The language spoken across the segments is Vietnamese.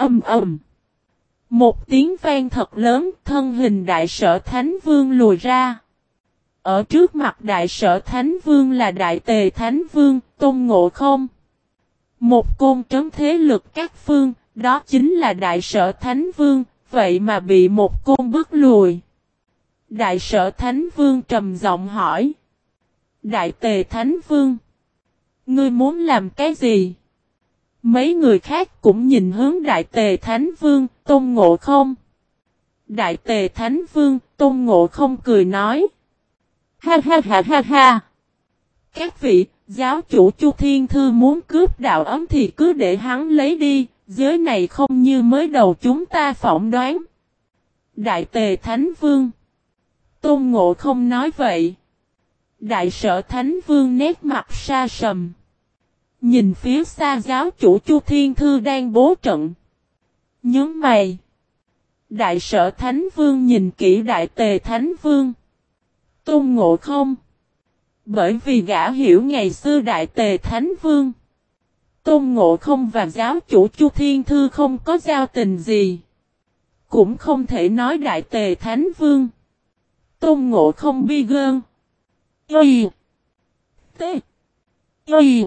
Âm ầm. Một tiếng vang thật lớn, thân hình đại sở Thánh Vương lùi ra. Ở trước mặt đại sở Thánh Vương là đại tề Thánh Vương, Tôn Ngộ Không. Một côn trấn thế lực các phương, đó chính là đại sở Thánh Vương, vậy mà bị một côn bức lùi. Đại sở Thánh Vương trầm giọng hỏi. Đại tề Thánh Vương. Ngươi muốn làm cái gì? Mấy người khác cũng nhìn hướng Đại Tề Thánh Vương, Tôn Ngộ không. Đại Tề Thánh Vương, Tôn Ngộ không cười nói. Ha ha ha ha ha. Các vị, giáo chủ Chu Thiên Thư muốn cướp đạo ấm thì cứ để hắn lấy đi, giới này không như mới đầu chúng ta phỏng đoán. Đại Tề Thánh Vương. Tôn Ngộ không nói vậy. Đại sở Thánh Vương nét mặt xa sầm. Nhìn phía xa giáo chủ Chu Thiên Thư đang bố trận. Nhớ mày. Đại sở Thánh Vương nhìn kỹ Đại Tề Thánh Vương. Tôn ngộ không? Bởi vì gã hiểu ngày xưa Đại Tề Thánh Vương. Tôn ngộ không và giáo chủ Chu Thiên Thư không có giao tình gì. Cũng không thể nói Đại Tề Thánh Vương. Tôn ngộ không bi gơn. Y. T. Y.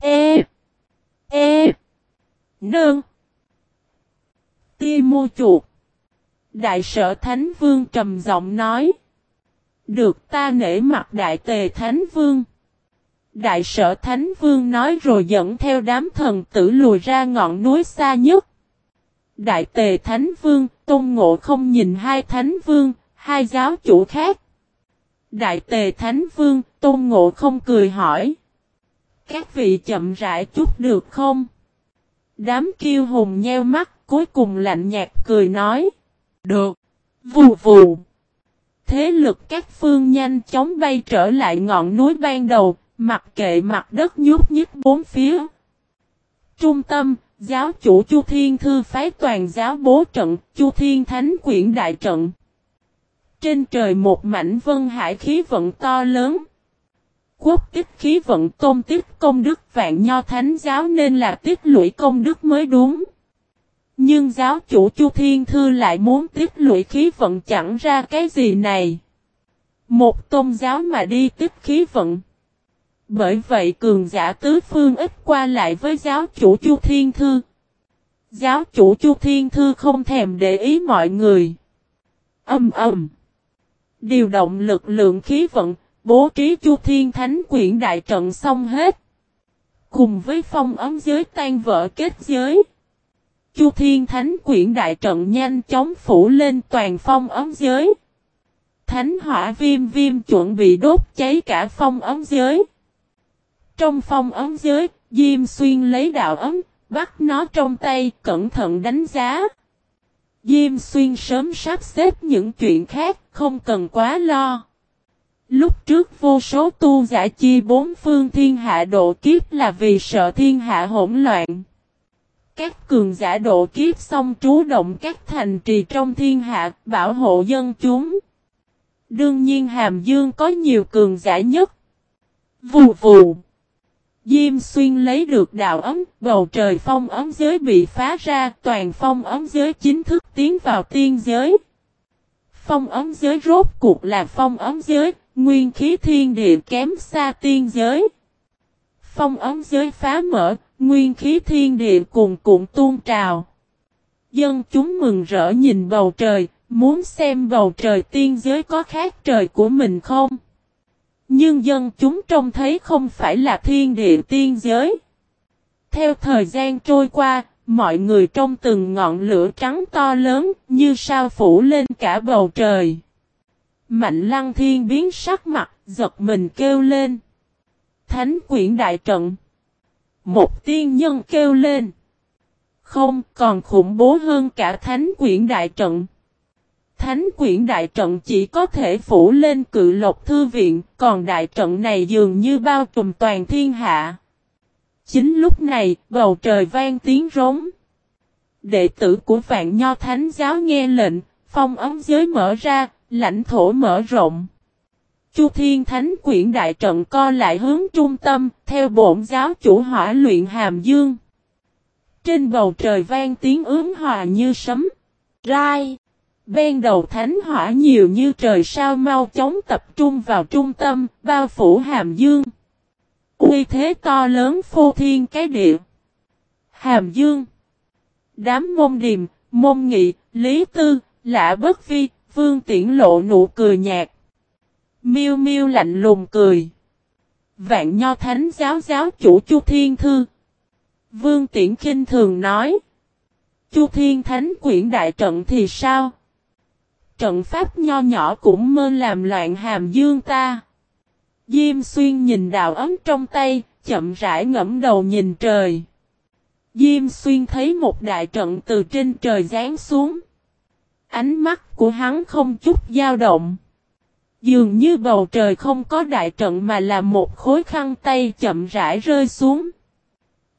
E. E. Nương. Ti Mô chuột. Đại sở Thánh Vương trầm giọng nói. Được ta nể mặt Đại Tề Thánh Vương. Đại sở Thánh Vương nói rồi dẫn theo đám thần tử lùi ra ngọn núi xa nhất. Đại Tề Thánh Vương, Tôn Ngộ không nhìn hai Thánh Vương, hai giáo chủ khác. Đại Tề Thánh Vương, Tôn Ngộ không cười hỏi. Các vị chậm rãi chút được không? Đám kiêu hùng nheo mắt, cuối cùng lạnh nhạt cười nói. Được. Vù vù. Thế lực các phương nhanh chóng bay trở lại ngọn núi ban đầu, mặc kệ mặt đất nhúc nhích bốn phía. Trung tâm, giáo chủ Chu Thiên Thư phái toàn giáo bố trận, Chu Thiên Thánh quyển đại trận. Trên trời một mảnh vân hải khí vận to lớn quốc tích khí vận tôn tích công đức vạn nho thánh giáo nên là tích lũy công đức mới đúng. Nhưng giáo chủ Chu Thiên Thư lại muốn tích lũy khí vận chẳng ra cái gì này. Một tôn giáo mà đi tích khí vận. Bởi vậy cường giả tứ phương ít qua lại với giáo chủ Chu Thiên Thư. Giáo chủ Chu Thiên Thư không thèm để ý mọi người. Âm ầm. Điều động lực lượng khí vận, Bố trí Chu Thiên Thánh quyển đại trận xong hết. Cùng với phong ấm giới tan vỡ kết giới. Chu Thiên Thánh quyển đại trận nhanh chóng phủ lên toàn phong ấm giới. Thánh hỏa viêm viêm chuẩn bị đốt cháy cả phong ấm giới. Trong phong ấm giới, Diêm Xuyên lấy đạo ấm, bắt nó trong tay, cẩn thận đánh giá. Diêm Xuyên sớm sắp xếp những chuyện khác, không cần quá lo. Lúc trước vô số tu giả chi bốn phương thiên hạ độ kiếp là vì sợ thiên hạ hỗn loạn. Các cường giả độ kiếp xong trú động các thành trì trong thiên hạ bảo hộ dân chúng. Đương nhiên Hàm Dương có nhiều cường giả nhất. Vù vù. Diêm xuyên lấy được đạo ấm, bầu trời phong ấm giới bị phá ra, toàn phong ấm giới chính thức tiến vào tiên giới. Phong ấm giới rốt cuộc là phong ấm giới, Nguyên khí thiên địa kém xa tiên giới. Phong ấm giới phá mở, nguyên khí thiên địa cùng cuộn tuôn trào. Dân chúng mừng rỡ nhìn bầu trời, muốn xem bầu trời tiên giới có khác trời của mình không. Nhưng dân chúng trông thấy không phải là thiên địa tiên giới. Theo thời gian trôi qua, mọi người trong từng ngọn lửa trắng to lớn như sao phủ lên cả bầu trời. Mạnh lăng thiên biến sắc mặt, giật mình kêu lên. Thánh quyển đại trận. Một tiên nhân kêu lên. Không, còn khủng bố hơn cả thánh quyển đại trận. Thánh quyển đại trận chỉ có thể phủ lên cự lộc thư viện, còn đại trận này dường như bao trùm toàn thiên hạ. Chính lúc này, bầu trời vang tiếng rống. Đệ tử của vạn nho thánh giáo nghe lệnh, phong ấm giới mở ra, lãnh thổ mở rộng. Chu Thiên Thánh quyển đại trận co lại hướng trung tâm, theo bổn giáo chủ hỏa luyện hàm dương. Trên bầu trời vang tiếng ướm hòa như sấm. Rai. Bên đầu thánh hỏa nhiều như trời sao mau chóng tập trung vào trung tâm, bao phủ hàm dương. Uy thế to lớn phô thiên cái địa. Hàm dương. Đám môn điềm, môn nghị, lý tư, lạ bất vi, vương tiễn lộ nụ cười nhạt. miêu miêu lạnh lùng cười. Vạn nho thánh giáo giáo chủ Chu Thiên Thư. Vương Tiễn kinh thường nói. Chu Thiên Thánh quyển đại trận thì sao? Trận pháp nho nhỏ cũng mơ làm loạn hàm dương ta. Diêm xuyên nhìn đạo ấm trong tay, chậm rãi ngẫm đầu nhìn trời. Diêm xuyên thấy một đại trận từ trên trời giáng xuống. Ánh mắt của hắn không chút dao động. Dường như bầu trời không có đại trận mà là một khối khăn tay chậm rãi rơi xuống.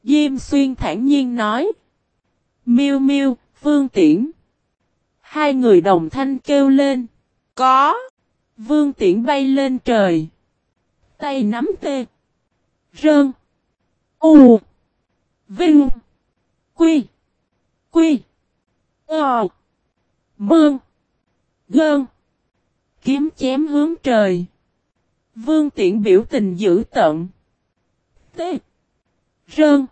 Diêm xuyên thản nhiên nói. Miêu miêu, vương tiễn. Hai người đồng thanh kêu lên. Có. Vương tiễn bay lên trời. Tay nắm tê. Rơn. U. Vinh. Quy. Quy. Ờ. Bương. Gơn. Kiếm chém hướng trời. Vương tiện biểu tình dữ tận. T. Rơn.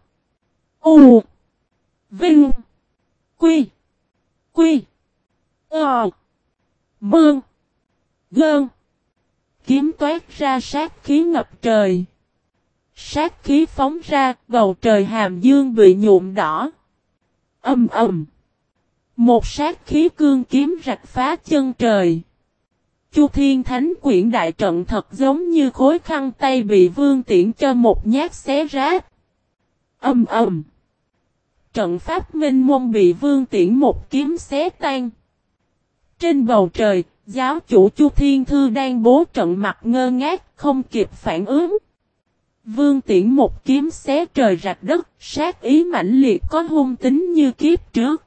U. Vinh. Quy. Quy. Ờ. Bương. Gơn. Kiếm toát ra sát khí ngập trời. Sát khí phóng ra, bầu trời hàm dương bị nhuộm đỏ. Âm ầm. Một sát khí cương kiếm rạch phá chân trời. Chu Thiên Thánh quyển đại trận thật giống như khối khăn tay bị vương tiễn cho một nhát xé rách. Âm ầm. Trận pháp minh môn bị vương tiễn một kiếm xé tan. Trên bầu trời, giáo chủ Chu Thiên Thư đang bố trận mặt ngơ ngác, không kịp phản ứng. Vương tiễn một kiếm xé trời rạch đất, sát ý mãnh liệt có hung tính như kiếp trước.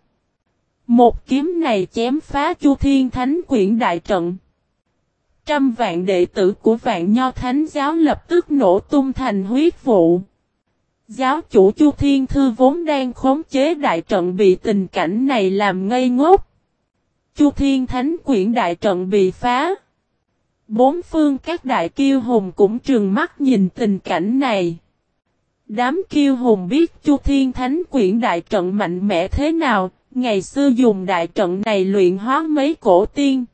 Một kiếm này chém phá Chu Thiên Thánh quyển đại trận. Trăm vạn đệ tử của vạn nho thánh giáo lập tức nổ tung thành huyết vụ. Giáo chủ Chu Thiên Thư vốn đang khống chế đại trận bị tình cảnh này làm ngây ngốc. Chu Thiên Thánh quyển đại trận bị phá. Bốn phương các đại kiêu hùng cũng trừng mắt nhìn tình cảnh này. Đám kiêu hùng biết Chu Thiên Thánh quyển đại trận mạnh mẽ thế nào, ngày xưa dùng đại trận này luyện hóa mấy cổ tiên.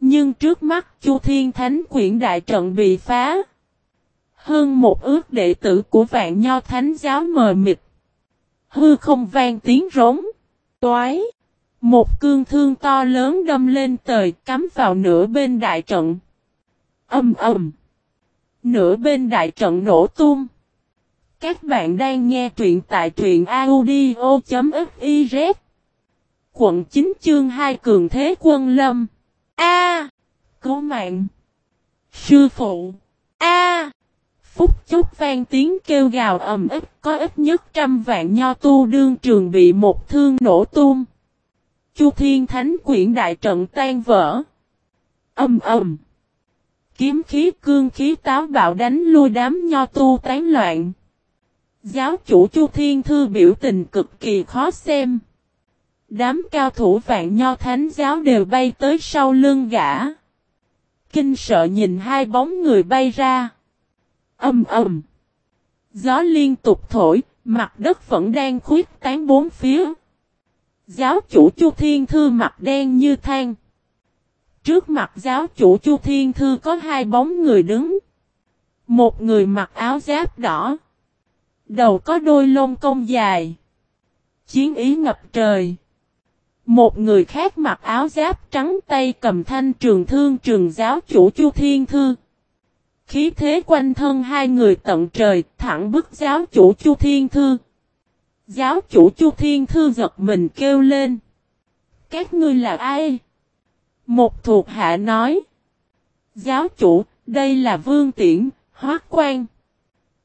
Nhưng trước mắt Chu Thiên Thánh quyển đại trận bị phá. Hơn một ước đệ tử của vạn nho thánh giáo mờ mịt. Hư không vang tiếng rống. Toái. Một cương thương to lớn đâm lên trời cắm vào nửa bên đại trận. Âm ầm. Nửa bên đại trận nổ tung. Các bạn đang nghe truyện tại truyện audio.fif Quận 9 chương 2 Cường Thế Quân Lâm. A. Cứu mạng. Sư phụ. A. Phúc chốc vang tiếng kêu gào ầm ức, có ít nhất trăm vạn nho tu đương trường bị một thương nổ tung. Chu Thiên Thánh quyển đại trận tan vỡ. Âm ầm. Kiếm khí, cương khí táo bạo đánh lui đám nho tu tán loạn. Giáo chủ Chu Thiên Thư biểu tình cực kỳ khó xem. Đám cao thủ vạn nho thánh giáo đều bay tới sau lưng gã. Kinh sợ nhìn hai bóng người bay ra. Âm ầm. Gió liên tục thổi, mặt đất vẫn đang khuyết tán bốn phía. Giáo chủ Chu Thiên Thư mặt đen như than. Trước mặt giáo chủ Chu Thiên Thư có hai bóng người đứng. Một người mặc áo giáp đỏ. Đầu có đôi lông công dài. Chiến ý ngập trời. Một người khác mặc áo giáp trắng tay cầm thanh trường thương trường giáo chủ Chu Thiên Thư. Khí thế quanh thân hai người tận trời thẳng bức giáo chủ Chu Thiên Thư. Giáo chủ Chu Thiên Thư giật mình kêu lên. Các ngươi là ai? Một thuộc hạ nói. Giáo chủ, đây là Vương Tiễn, Hoác Quan.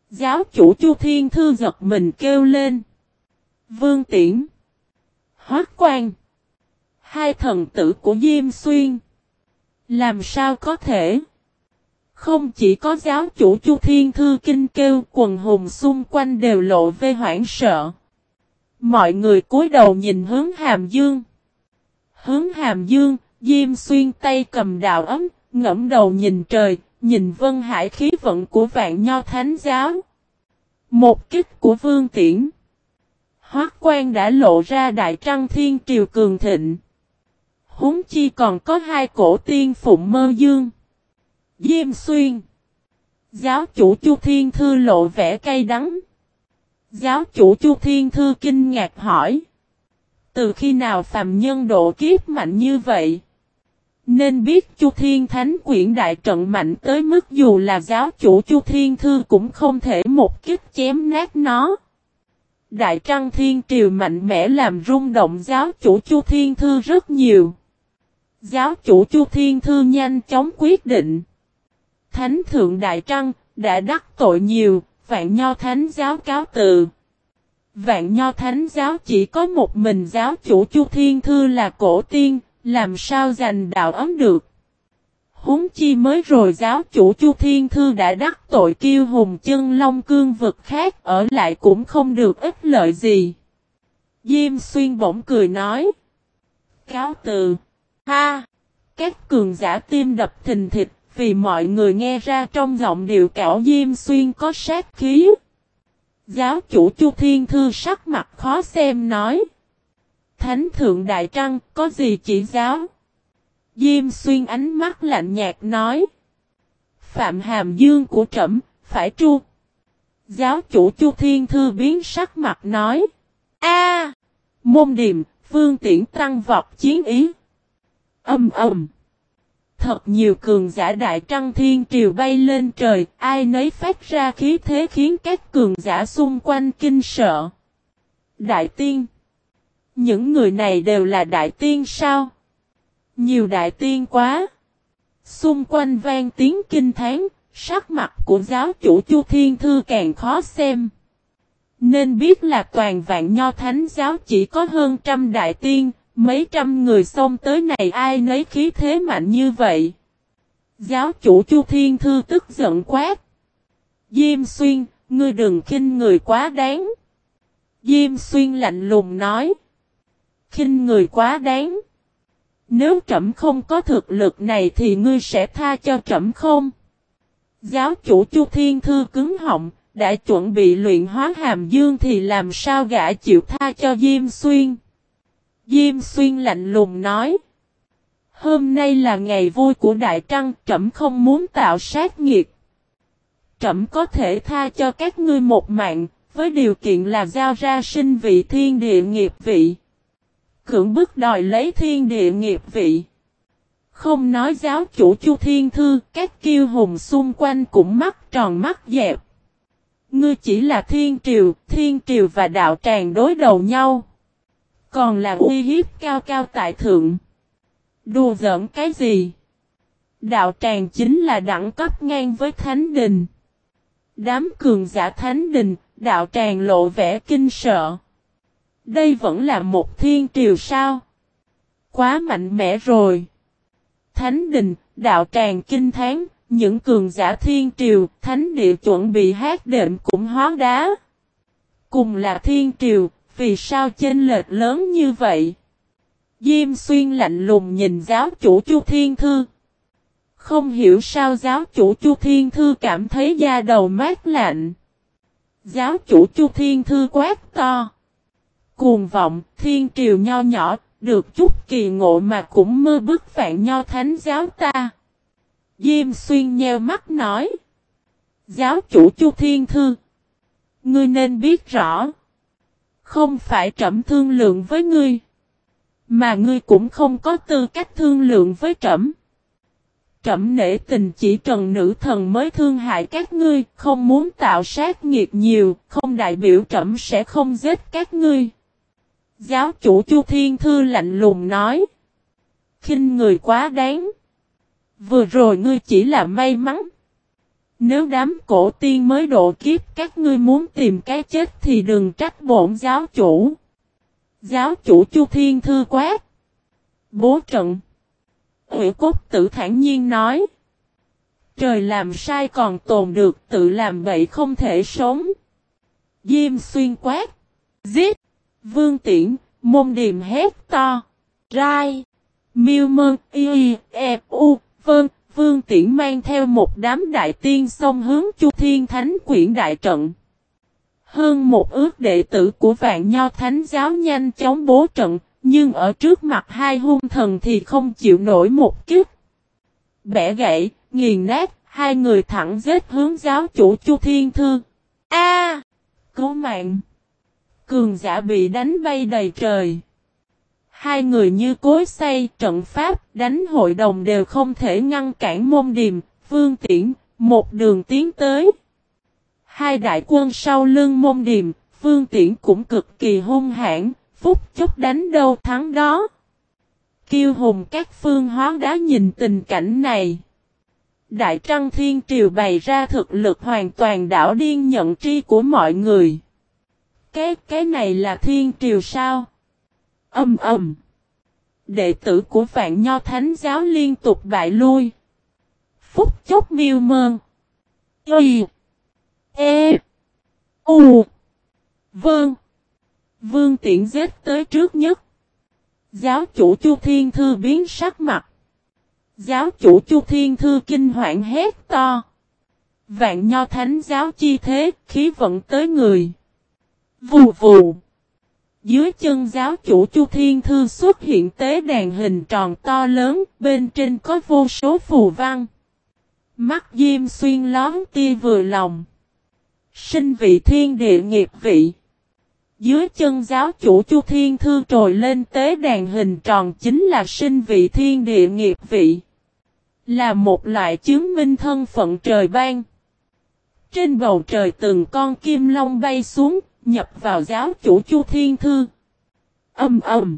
Giáo chủ Chu Thiên Thư giật mình kêu lên. Vương Tiễn. Hoác Quan. Hai thần tử của Diêm Xuyên. Làm sao có thể? Không chỉ có giáo chủ Chu Thiên Thư kinh kêu quần hùng xung quanh đều lộ về hoảng sợ. Mọi người cúi đầu nhìn hướng Hàm Dương. Hướng Hàm Dương, Diêm Xuyên tay cầm đạo ấm, ngẫm đầu nhìn trời, nhìn vân hải khí vận của vạn nho thánh giáo. Một kích của vương tiễn. Hoác quan đã lộ ra đại trăng thiên triều cường thịnh. Húng chi còn có hai cổ tiên phụng mơ dương. Diêm xuyên. Giáo chủ Chu Thiên Thư lộ vẻ cay đắng. Giáo chủ Chu Thiên Thư kinh ngạc hỏi. Từ khi nào phàm nhân độ kiếp mạnh như vậy? Nên biết Chu Thiên Thánh quyển đại trận mạnh tới mức dù là giáo chủ Chu Thiên Thư cũng không thể một kích chém nát nó. Đại Trăng Thiên Triều mạnh mẽ làm rung động giáo chủ Chu Thiên Thư rất nhiều. Giáo chủ Chu Thiên Thư nhanh chóng quyết định. Thánh Thượng Đại Trăng đã đắc tội nhiều, vạn nho thánh giáo cáo từ Vạn nho thánh giáo chỉ có một mình giáo chủ Chu Thiên Thư là cổ tiên, làm sao giành đạo ấm được. Húng chi mới rồi giáo chủ Chu Thiên Thư đã đắc tội kiêu hùng chân long cương vực khác ở lại cũng không được ích lợi gì. Diêm xuyên bỗng cười nói. Cáo từ. Ha! Các cường giả tim đập thình thịt vì mọi người nghe ra trong giọng điệu cảo Diêm xuyên có sát khí. Giáo chủ Chu Thiên Thư sắc mặt khó xem nói. Thánh Thượng Đại Trăng có gì chỉ giáo? Diêm xuyên ánh mắt lạnh nhạt nói. Phạm hàm dương của trẫm phải tru. Giáo chủ Chu Thiên Thư biến sắc mặt nói. A, Môn điềm, phương tiễn tăng vọt chiến ý. Âm ầm. Thật nhiều cường giả đại trăng thiên triều bay lên trời, ai nấy phát ra khí thế khiến các cường giả xung quanh kinh sợ. Đại tiên. Những người này đều là đại tiên sao? Nhiều đại tiên quá. Xung quanh vang tiếng kinh thán, sắc mặt của giáo chủ Chu Thiên Thư càng khó xem. Nên biết là toàn vạn nho thánh giáo chỉ có hơn trăm đại tiên, mấy trăm người xông tới này ai nấy khí thế mạnh như vậy. Giáo chủ Chu Thiên Thư tức giận quát. Diêm xuyên, ngươi đừng khinh người quá đáng. Diêm xuyên lạnh lùng nói. Khinh người quá đáng. Nếu trẫm không có thực lực này thì ngươi sẽ tha cho trẫm không? Giáo chủ Chu Thiên Thư cứng họng, đã chuẩn bị luyện hóa hàm dương thì làm sao gã chịu tha cho Diêm Xuyên? Diêm Xuyên lạnh lùng nói. Hôm nay là ngày vui của Đại Trăng, trẫm không muốn tạo sát nghiệt. Trẫm có thể tha cho các ngươi một mạng, với điều kiện là giao ra sinh vị thiên địa nghiệp vị cưỡng bức đòi lấy thiên địa nghiệp vị. Không nói giáo chủ Chu Thiên Thư, các kiêu hùng xung quanh cũng mắt tròn mắt dẹp. Ngươi chỉ là thiên triều, thiên triều và đạo tràng đối đầu nhau. Còn là uy hiếp cao cao tại thượng. Đùa giỡn cái gì? Đạo tràng chính là đẳng cấp ngang với thánh đình. Đám cường giả thánh đình, đạo tràng lộ vẻ kinh sợ. Đây vẫn là một thiên triều sao? Quá mạnh mẽ rồi. Thánh đình, đạo tràng kinh tháng, những cường giả thiên triều, thánh địa chuẩn bị hát đệm cũng hóa đá. Cùng là thiên triều, vì sao chênh lệch lớn như vậy? Diêm xuyên lạnh lùng nhìn giáo chủ Chu Thiên Thư. Không hiểu sao giáo chủ Chu Thiên Thư cảm thấy da đầu mát lạnh. Giáo chủ Chu Thiên Thư quát to. Cuồng vọng, thiên triều nho nhỏ, được chút kỳ ngộ mà cũng mơ bức phạn nho thánh giáo ta. Diêm xuyên nheo mắt nói. Giáo chủ Chu Thiên Thư. Ngươi nên biết rõ. Không phải trẫm thương lượng với ngươi. Mà ngươi cũng không có tư cách thương lượng với trẫm. Trẫm nể tình chỉ trần nữ thần mới thương hại các ngươi, không muốn tạo sát nghiệt nhiều, không đại biểu trẫm sẽ không giết các ngươi. Giáo chủ Chu Thiên Thư lạnh lùng nói. khinh người quá đáng. Vừa rồi ngươi chỉ là may mắn. Nếu đám cổ tiên mới độ kiếp các ngươi muốn tìm cái chết thì đừng trách bổn giáo chủ. Giáo chủ Chu Thiên Thư quát. Bố trận. Ủy cốt tử thản nhiên nói. Trời làm sai còn tồn được tự làm vậy không thể sống. Diêm xuyên quát. Giết. Vương Tiễn, môn điềm hét to. Rai. Miêu mơn y e u. Vâng, Vương Tiễn mang theo một đám đại tiên xông hướng Chu Thiên Thánh quyển đại trận. Hơn một ước đệ tử của vạn nho thánh giáo nhanh chóng bố trận, nhưng ở trước mặt hai hung thần thì không chịu nổi một kiếp. Bẻ gãy, nghiền nát, hai người thẳng giết hướng giáo chủ Chu Thiên Thư. A! cứu mạng! Cường giả bị đánh bay đầy trời. Hai người như cối xây trận pháp đánh hội đồng đều không thể ngăn cản môn điềm, vương tiễn, một đường tiến tới. Hai đại quân sau lưng môn điềm, vương tiễn cũng cực kỳ hung hãn, phút chốc đánh đâu thắng đó. Kiêu hùng các phương hóa đá nhìn tình cảnh này. Đại Trăng Thiên Triều bày ra thực lực hoàn toàn đảo điên nhận tri của mọi người. Cái, cái này là Thiên Triều sao? Âm ầm. Đệ tử của Vạn Nho Thánh Giáo liên tục bại lui. Phúc chốc miêu mơn. Y. E. U. Vâng. vương Vương tiện giết tới trước nhất. Giáo chủ Chu Thiên Thư biến sắc mặt. Giáo chủ Chu Thiên Thư kinh hoảng hét to. Vạn nho thánh giáo chi thế, khí vận tới người. Vù vù. Dưới chân giáo chủ Chu Thiên Thư xuất hiện tế đàn hình tròn to lớn, bên trên có vô số phù văn. Mắt diêm xuyên lón tia vừa lòng. Sinh vị thiên địa nghiệp vị. Dưới chân giáo chủ Chu Thiên Thư trồi lên tế đàn hình tròn chính là sinh vị thiên địa nghiệp vị. Là một loại chứng minh thân phận trời ban. Trên bầu trời từng con kim long bay xuống, nhập vào giáo chủ Chu Thiên Thư. Âm ầm.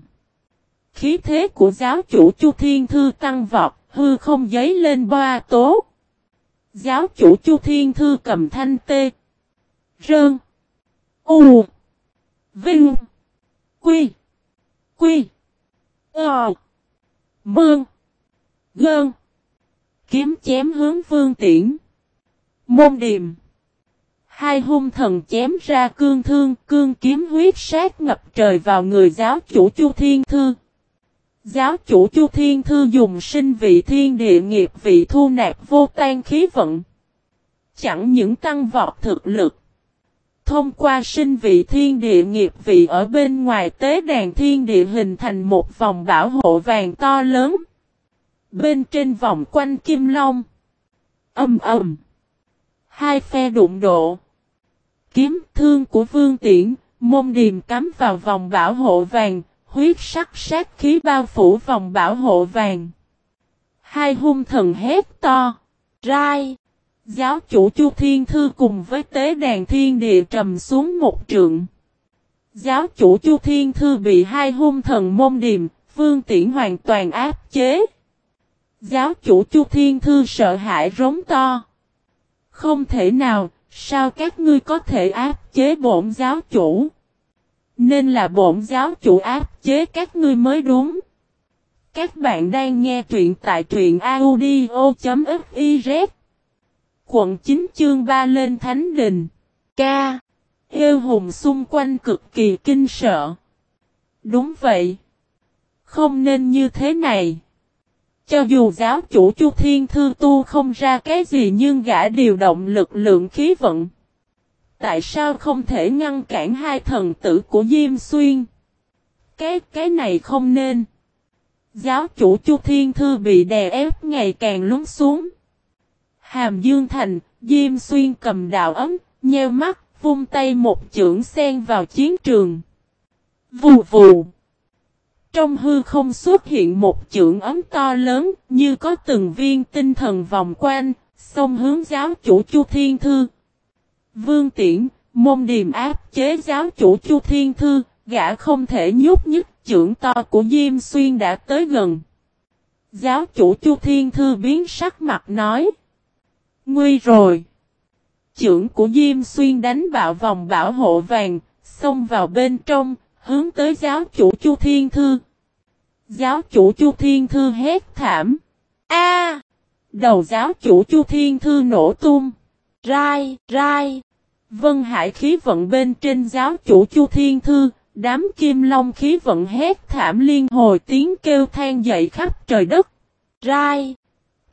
Khí thế của giáo chủ Chu Thiên Thư tăng vọt, hư không giấy lên ba tố. Giáo chủ Chu Thiên Thư cầm thanh tê. Rơn. U. Vinh. Quy. Quy. Ờ. Mương. Gơn. Kiếm chém hướng vương tiễn. Môn điềm. Hai hung thần chém ra cương thương, cương kiếm huyết sát ngập trời vào người giáo chủ Chu Thiên Thư. Giáo chủ Chu Thiên Thư dùng sinh vị thiên địa nghiệp vị thu nạp vô tan khí vận. Chẳng những tăng vọt thực lực. Thông qua sinh vị thiên địa nghiệp vị ở bên ngoài tế đàn thiên địa hình thành một vòng bảo hộ vàng to lớn. Bên trên vòng quanh kim long. Âm ầm. Hai phe đụng độ. Kiếm thương của vương tiễn, môn điềm cắm vào vòng bảo hộ vàng, huyết sắc sát khí bao phủ vòng bảo hộ vàng. Hai hung thần hét to. Rai. Giáo chủ Chu Thiên Thư cùng với tế đàn thiên địa trầm xuống một trượng. Giáo chủ Chu Thiên Thư bị hai hung thần môn điềm, vương tiễn hoàn toàn áp chế. Giáo chủ Chu Thiên Thư sợ hãi rống to. Không thể nào, sao các ngươi có thể áp chế bổn giáo chủ? Nên là bổn giáo chủ áp chế các ngươi mới đúng. Các bạn đang nghe truyện tại truyện audio.fiz Quận 9 chương 3 lên Thánh Đình. Ca. Yêu hùng xung quanh cực kỳ kinh sợ. Đúng vậy. Không nên như thế này cho dù giáo chủ Chu Thiên Thư tu không ra cái gì nhưng gã điều động lực lượng khí vận. Tại sao không thể ngăn cản hai thần tử của Diêm Xuyên? Cái, cái này không nên. Giáo chủ Chu Thiên Thư bị đè ép ngày càng lún xuống. Hàm Dương Thành, Diêm Xuyên cầm đạo ấm, nheo mắt, vung tay một chưởng sen vào chiến trường. Vù vù. Trong hư không xuất hiện một chưởng ấm to lớn, như có từng viên tinh thần vòng quanh, xông hướng giáo chủ Chu Thiên Thư. Vương Tiễn, môn điềm áp chế giáo chủ Chu Thiên Thư, gã không thể nhúc nhích chưởng to của Diêm Xuyên đã tới gần. Giáo chủ Chu Thiên Thư biến sắc mặt nói. Nguy rồi. Chưởng của Diêm Xuyên đánh bạo vòng bảo hộ vàng, xông vào bên trong, hướng tới giáo chủ Chu Thiên Thư. Giáo chủ Chu Thiên Thư hét thảm. A! đầu giáo chủ Chu Thiên Thư nổ tung. Rai, rai. Vân Hải khí vận bên trên giáo chủ Chu Thiên Thư, Đám kim long khí vận hét thảm liên hồi tiếng kêu than dậy khắp trời đất. Rai!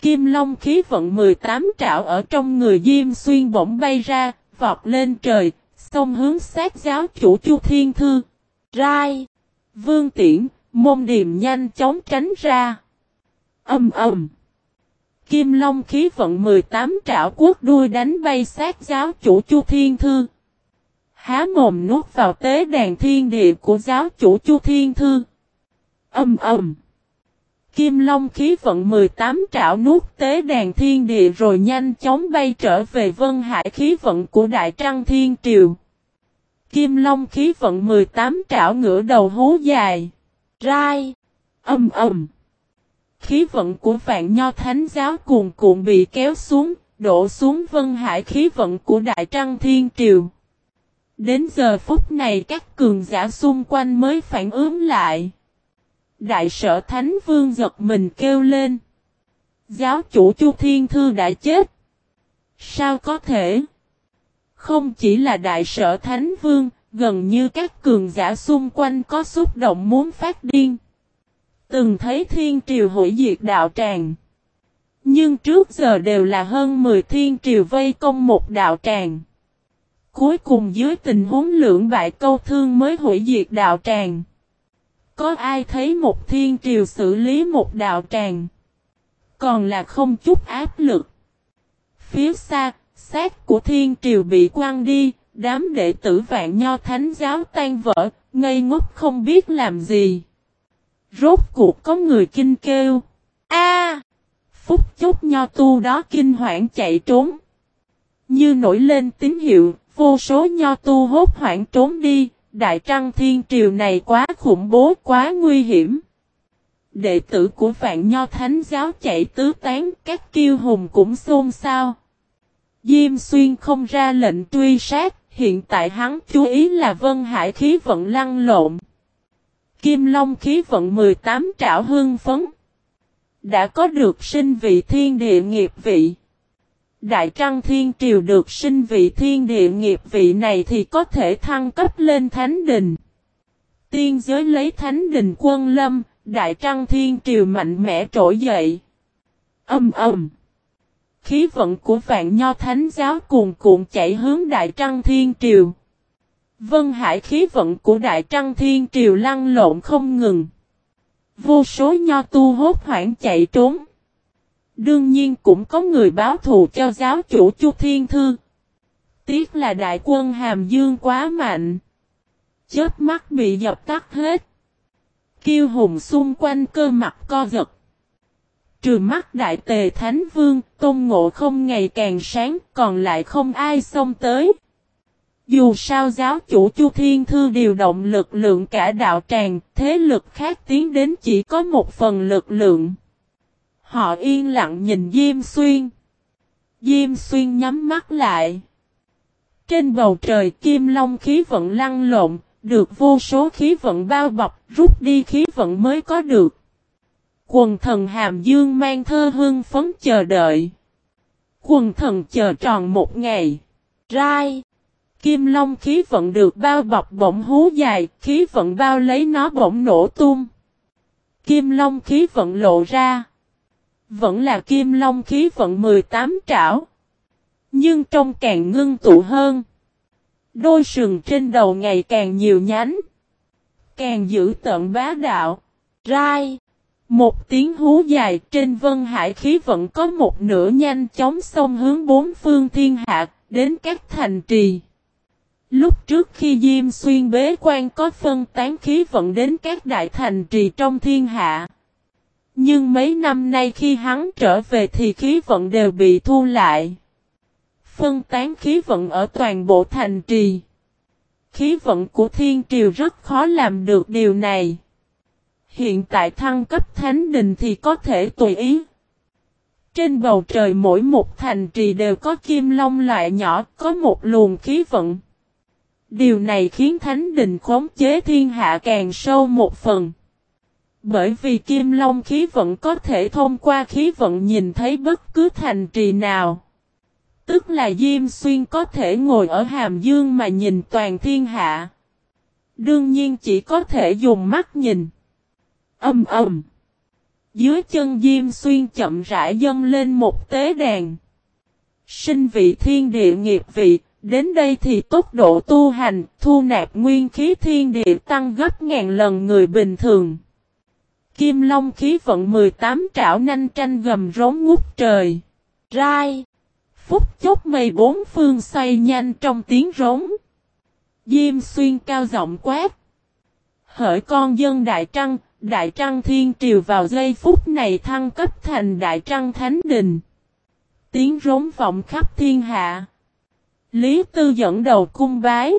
Kim long khí vận 18 trảo ở trong người Diêm Xuyên bỗng bay ra, vọt lên trời, xông hướng sát giáo chủ Chu Thiên Thư. Rai! Vương Tiễn, môn điềm nhanh chóng tránh ra. Âm ầm! Kim Long khí vận 18 trảo quốc đuôi đánh bay sát giáo chủ Chu Thiên Thư. Há mồm nuốt vào tế đàn thiên địa của giáo chủ Chu Thiên Thư. Âm ầm. Kim Long khí vận 18 trảo nuốt tế đàn thiên địa rồi nhanh chóng bay trở về vân hải khí vận của Đại Trăng Thiên Triều. Kim Long khí vận 18 trảo ngửa đầu hú dài. Rai. Âm ầm. Khí vận của vạn nho thánh giáo cuồn cuộn bị kéo xuống, đổ xuống vân hải khí vận của Đại Trăng Thiên Triều. Đến giờ phút này các cường giả xung quanh mới phản ứng lại. Đại sở Thánh Vương giật mình kêu lên. Giáo chủ Chu Thiên Thư đã chết. Sao có thể? Không chỉ là đại sở Thánh Vương, gần như các cường giả xung quanh có xúc động muốn phát điên. Từng thấy thiên triều hủy diệt đạo tràng. Nhưng trước giờ đều là hơn 10 thiên triều vây công một đạo tràng. Cuối cùng dưới tình huống lưỡng bại câu thương mới hủy diệt đạo tràng. Có ai thấy một thiên triều xử lý một đạo tràng. Còn là không chút áp lực. Phía xa, xác của thiên triều bị quăng đi, đám đệ tử vạn nho thánh giáo tan vỡ, ngây ngốc không biết làm gì. Rốt cuộc có người kinh kêu. A! phúc chốc nho tu đó kinh hoảng chạy trốn. Như nổi lên tín hiệu, vô số nho tu hốt hoảng trốn đi, đại trăng thiên triều này quá khủng bố quá nguy hiểm. Đệ tử của vạn nho thánh giáo chạy tứ tán, các kiêu hùng cũng xôn xao. Diêm xuyên không ra lệnh truy sát, hiện tại hắn chú ý là vân hải khí vận lăn lộn. Kim Long khí vận 18 trảo hương phấn. Đã có được sinh vị thiên địa nghiệp vị. Đại Trăng Thiên Triều được sinh vị thiên địa nghiệp vị này thì có thể thăng cấp lên Thánh Đình. Tiên giới lấy Thánh Đình quân lâm, Đại Trăng Thiên Triều mạnh mẽ trỗi dậy. Âm ầm. Khí vận của vạn nho thánh giáo cuồn cuộn chạy hướng Đại Trăng Thiên Triều. Vân Hải khí vận của Đại Trăng Thiên Triều lăn lộn không ngừng. Vô số nho tu hốt hoảng chạy trốn. Đương nhiên cũng có người báo thù cho giáo chủ Chu Thiên Thư. Tiếc là đại quân Hàm Dương quá mạnh. Chết mắt bị dập tắt hết. Kiêu hùng xung quanh cơ mặt co giật. Trừ mắt đại tề thánh vương, tôn ngộ không ngày càng sáng, còn lại không ai xông tới. Dù sao giáo chủ Chu Thiên Thư điều động lực lượng cả đạo tràng, thế lực khác tiến đến chỉ có một phần lực lượng. Họ yên lặng nhìn Diêm Xuyên. Diêm Xuyên nhắm mắt lại. Trên bầu trời kim long khí vận lăn lộn, được vô số khí vận bao bọc, rút đi khí vận mới có được. Quần thần Hàm Dương mang thơ hương phấn chờ đợi. Quần thần chờ tròn một ngày. Rai. Kim Long khí vận được bao bọc bỗng hú dài, khí vận bao lấy nó bỗng nổ tung. Kim Long khí vận lộ ra. Vẫn là Kim Long khí vận 18 trảo. Nhưng trong càng ngưng tụ hơn. Đôi sừng trên đầu ngày càng nhiều nhánh. Càng giữ tận bá đạo. Rai. Một tiếng hú dài trên vân hải khí vận có một nửa nhanh chóng xông hướng bốn phương thiên hạ, đến các thành trì. Lúc trước khi Diêm Xuyên bế quan có phân tán khí vận đến các đại thành trì trong thiên hạ. Nhưng mấy năm nay khi hắn trở về thì khí vận đều bị thu lại. Phân tán khí vận ở toàn bộ thành trì. Khí vận của thiên triều rất khó làm được điều này. Hiện tại thăng cấp thánh đình thì có thể tùy ý. Trên bầu trời mỗi một thành trì đều có kim long loại nhỏ, có một luồng khí vận. Điều này khiến thánh đình khống chế thiên hạ càng sâu một phần. Bởi vì kim long khí vận có thể thông qua khí vận nhìn thấy bất cứ thành trì nào. Tức là Diêm Xuyên có thể ngồi ở Hàm Dương mà nhìn toàn thiên hạ. Đương nhiên chỉ có thể dùng mắt nhìn. Âm ầm. Dưới chân Diêm Xuyên chậm rãi dâng lên một tế đàn. Sinh vị thiên địa nghiệp vị, đến đây thì tốc độ tu hành, thu nạp nguyên khí thiên địa tăng gấp ngàn lần người bình thường. Kim Long khí vận 18 trảo nanh tranh gầm rống ngút trời. Rai. Phúc chốc mây bốn phương xoay nhanh trong tiếng rống. Diêm xuyên cao giọng quát. Hỡi con dân Đại Trăng, Đại Trăng Thiên Triều vào giây phút này thăng cấp thành Đại Trăng Thánh Đình. Tiếng rống vọng khắp thiên hạ. Lý Tư dẫn đầu cung bái.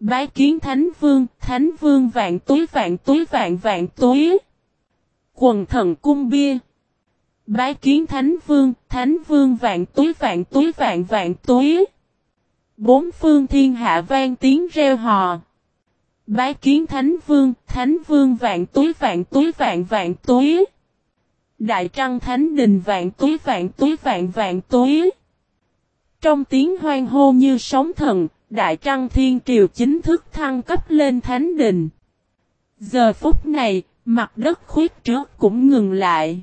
Bái kiến Thánh Vương, Thánh Vương vạn túi vạn túi vạn vạn túi. Quần thần cung bia. Bái kiến Thánh Vương, Thánh Vương vạn túi vạn túi vạn vạn túi. Bốn phương thiên hạ vang tiếng reo hò. Bái kiến Thánh Vương, Thánh Vương vạn túi vạn túi vạn vạn túi. Đại Trăng Thánh Đình vạn túi vạn túi vạn vạn túi. Trong tiếng hoang hô như sóng thần, Đại Trăng Thiên Triều chính thức thăng cấp lên Thánh Đình. Giờ phút này, mặt đất khuyết trước cũng ngừng lại.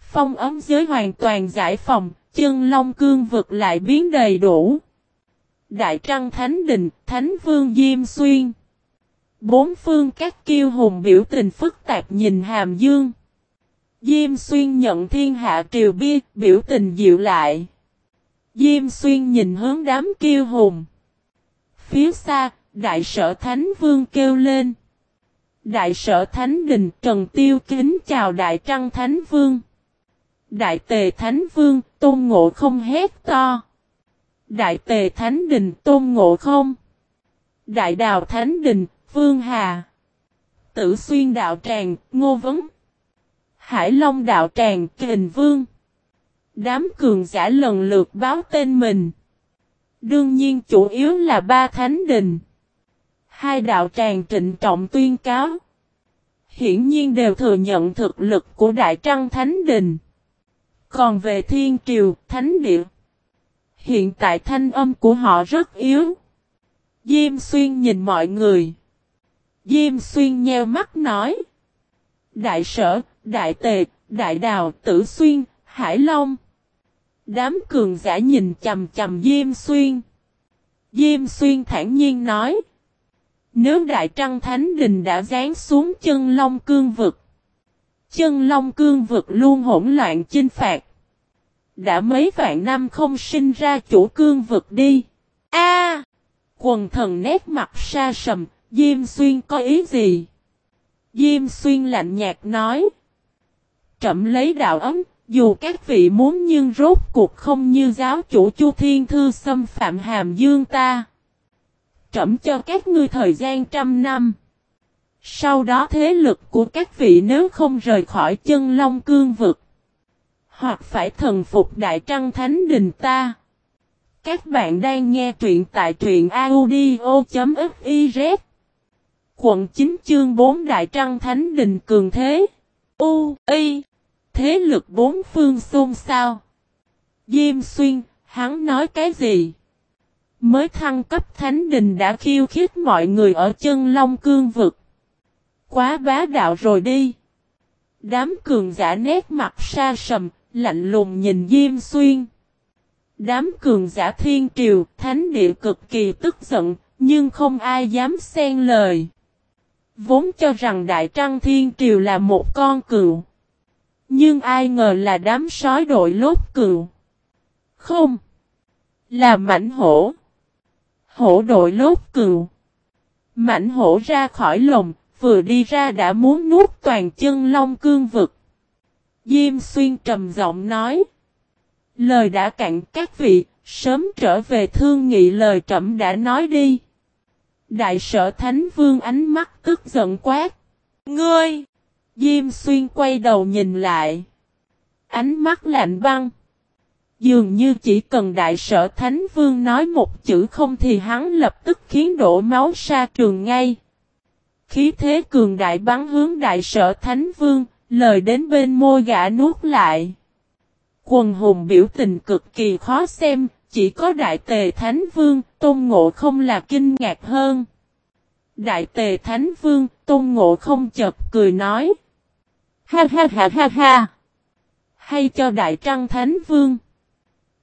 Phong ấm giới hoàn toàn giải phòng, chân long cương vực lại biến đầy đủ. Đại Trăng Thánh Đình, Thánh Vương Diêm Xuyên. Bốn phương các kiêu hùng biểu tình phức tạp nhìn Hàm Dương. Diêm Xuyên nhận thiên hạ triều bia, biểu tình dịu lại. Diêm Xuyên nhìn hướng đám kiêu hùng. Phía xa, đại sở Thánh Vương kêu lên. Đại sở Thánh Đình Trần Tiêu kính chào Đại Trăng Thánh Vương. Đại Tề Thánh Vương Tôn Ngộ không hét to. Đại Tề Thánh Đình Tôn Ngộ không. Đại Đào Thánh Đình Vương Hà. Tử Xuyên Đạo Tràng Ngô Vấn. Hải Long Đạo Tràng Kình Vương. Đám cường giả lần lượt báo tên mình. Đương nhiên chủ yếu là ba thánh đình. Hai đạo tràng trịnh trọng tuyên cáo. Hiển nhiên đều thừa nhận thực lực của Đại Trăng Thánh Đình. Còn về Thiên Triều, Thánh Địa. Hiện tại thanh âm của họ rất yếu. Diêm Xuyên nhìn mọi người. Diêm Xuyên nheo mắt nói. Đại sở, Đại Tề, Đại Đào, Tử Xuyên, Hải Long. Đám cường giả nhìn chầm chầm Diêm Xuyên. Diêm Xuyên thản nhiên nói. Nếu Đại Trăng Thánh Đình đã dán xuống chân Long Cương Vực. Chân Long Cương Vực luôn hỗn loạn chinh phạt. Đã mấy vạn năm không sinh ra chủ cương vực đi. A, Quần thần nét mặt xa sầm, Diêm Xuyên có ý gì? Diêm Xuyên lạnh nhạt nói. Trậm lấy đạo ấm, dù các vị muốn nhưng rốt cuộc không như giáo chủ Chu Thiên Thư xâm phạm hàm dương ta. Trẩm cho các ngươi thời gian trăm năm. Sau đó thế lực của các vị nếu không rời khỏi chân long cương vực. Hoặc phải thần phục Đại Trăng Thánh Đình ta. Các bạn đang nghe truyện tại truyện audio.fif Quận 9 chương 4 Đại Trăng Thánh Đình Cường Thế. U, Y. Thế lực bốn phương xôn xao. Diêm xuyên, hắn nói cái gì? Mới thăng cấp Thánh Đình đã khiêu khích mọi người ở chân Long Cương Vực. Quá bá đạo rồi đi. Đám cường giả nét mặt xa sầm, lạnh lùng nhìn Diêm Xuyên. Đám cường giả thiên triều, thánh địa cực kỳ tức giận, nhưng không ai dám xen lời. Vốn cho rằng Đại Trăng Thiên Triều là một con cựu Nhưng ai ngờ là đám sói đội lốt cựu Không. Là mảnh hổ. Hổ đội lốt cựu Mảnh hổ ra khỏi lồng, vừa đi ra đã muốn nuốt toàn chân long cương vực. Diêm xuyên trầm giọng nói. Lời đã cạn các vị, sớm trở về thương nghị lời trẩm đã nói đi. Đại sở Thánh Vương ánh mắt tức giận quát. Ngươi! Diêm xuyên quay đầu nhìn lại. Ánh mắt lạnh băng. Dường như chỉ cần đại sở Thánh Vương nói một chữ không thì hắn lập tức khiến đổ máu sa trường ngay. Khí thế cường đại bắn hướng đại sở Thánh Vương, lời đến bên môi gã nuốt lại. Quần hùng biểu tình cực kỳ khó xem, chỉ có đại tề Thánh Vương, tôn ngộ không là kinh ngạc hơn. Đại tề Thánh Vương, Tôn Ngộ không chợt cười nói. Ha ha ha ha ha. Hay cho Đại Trăng Thánh Vương.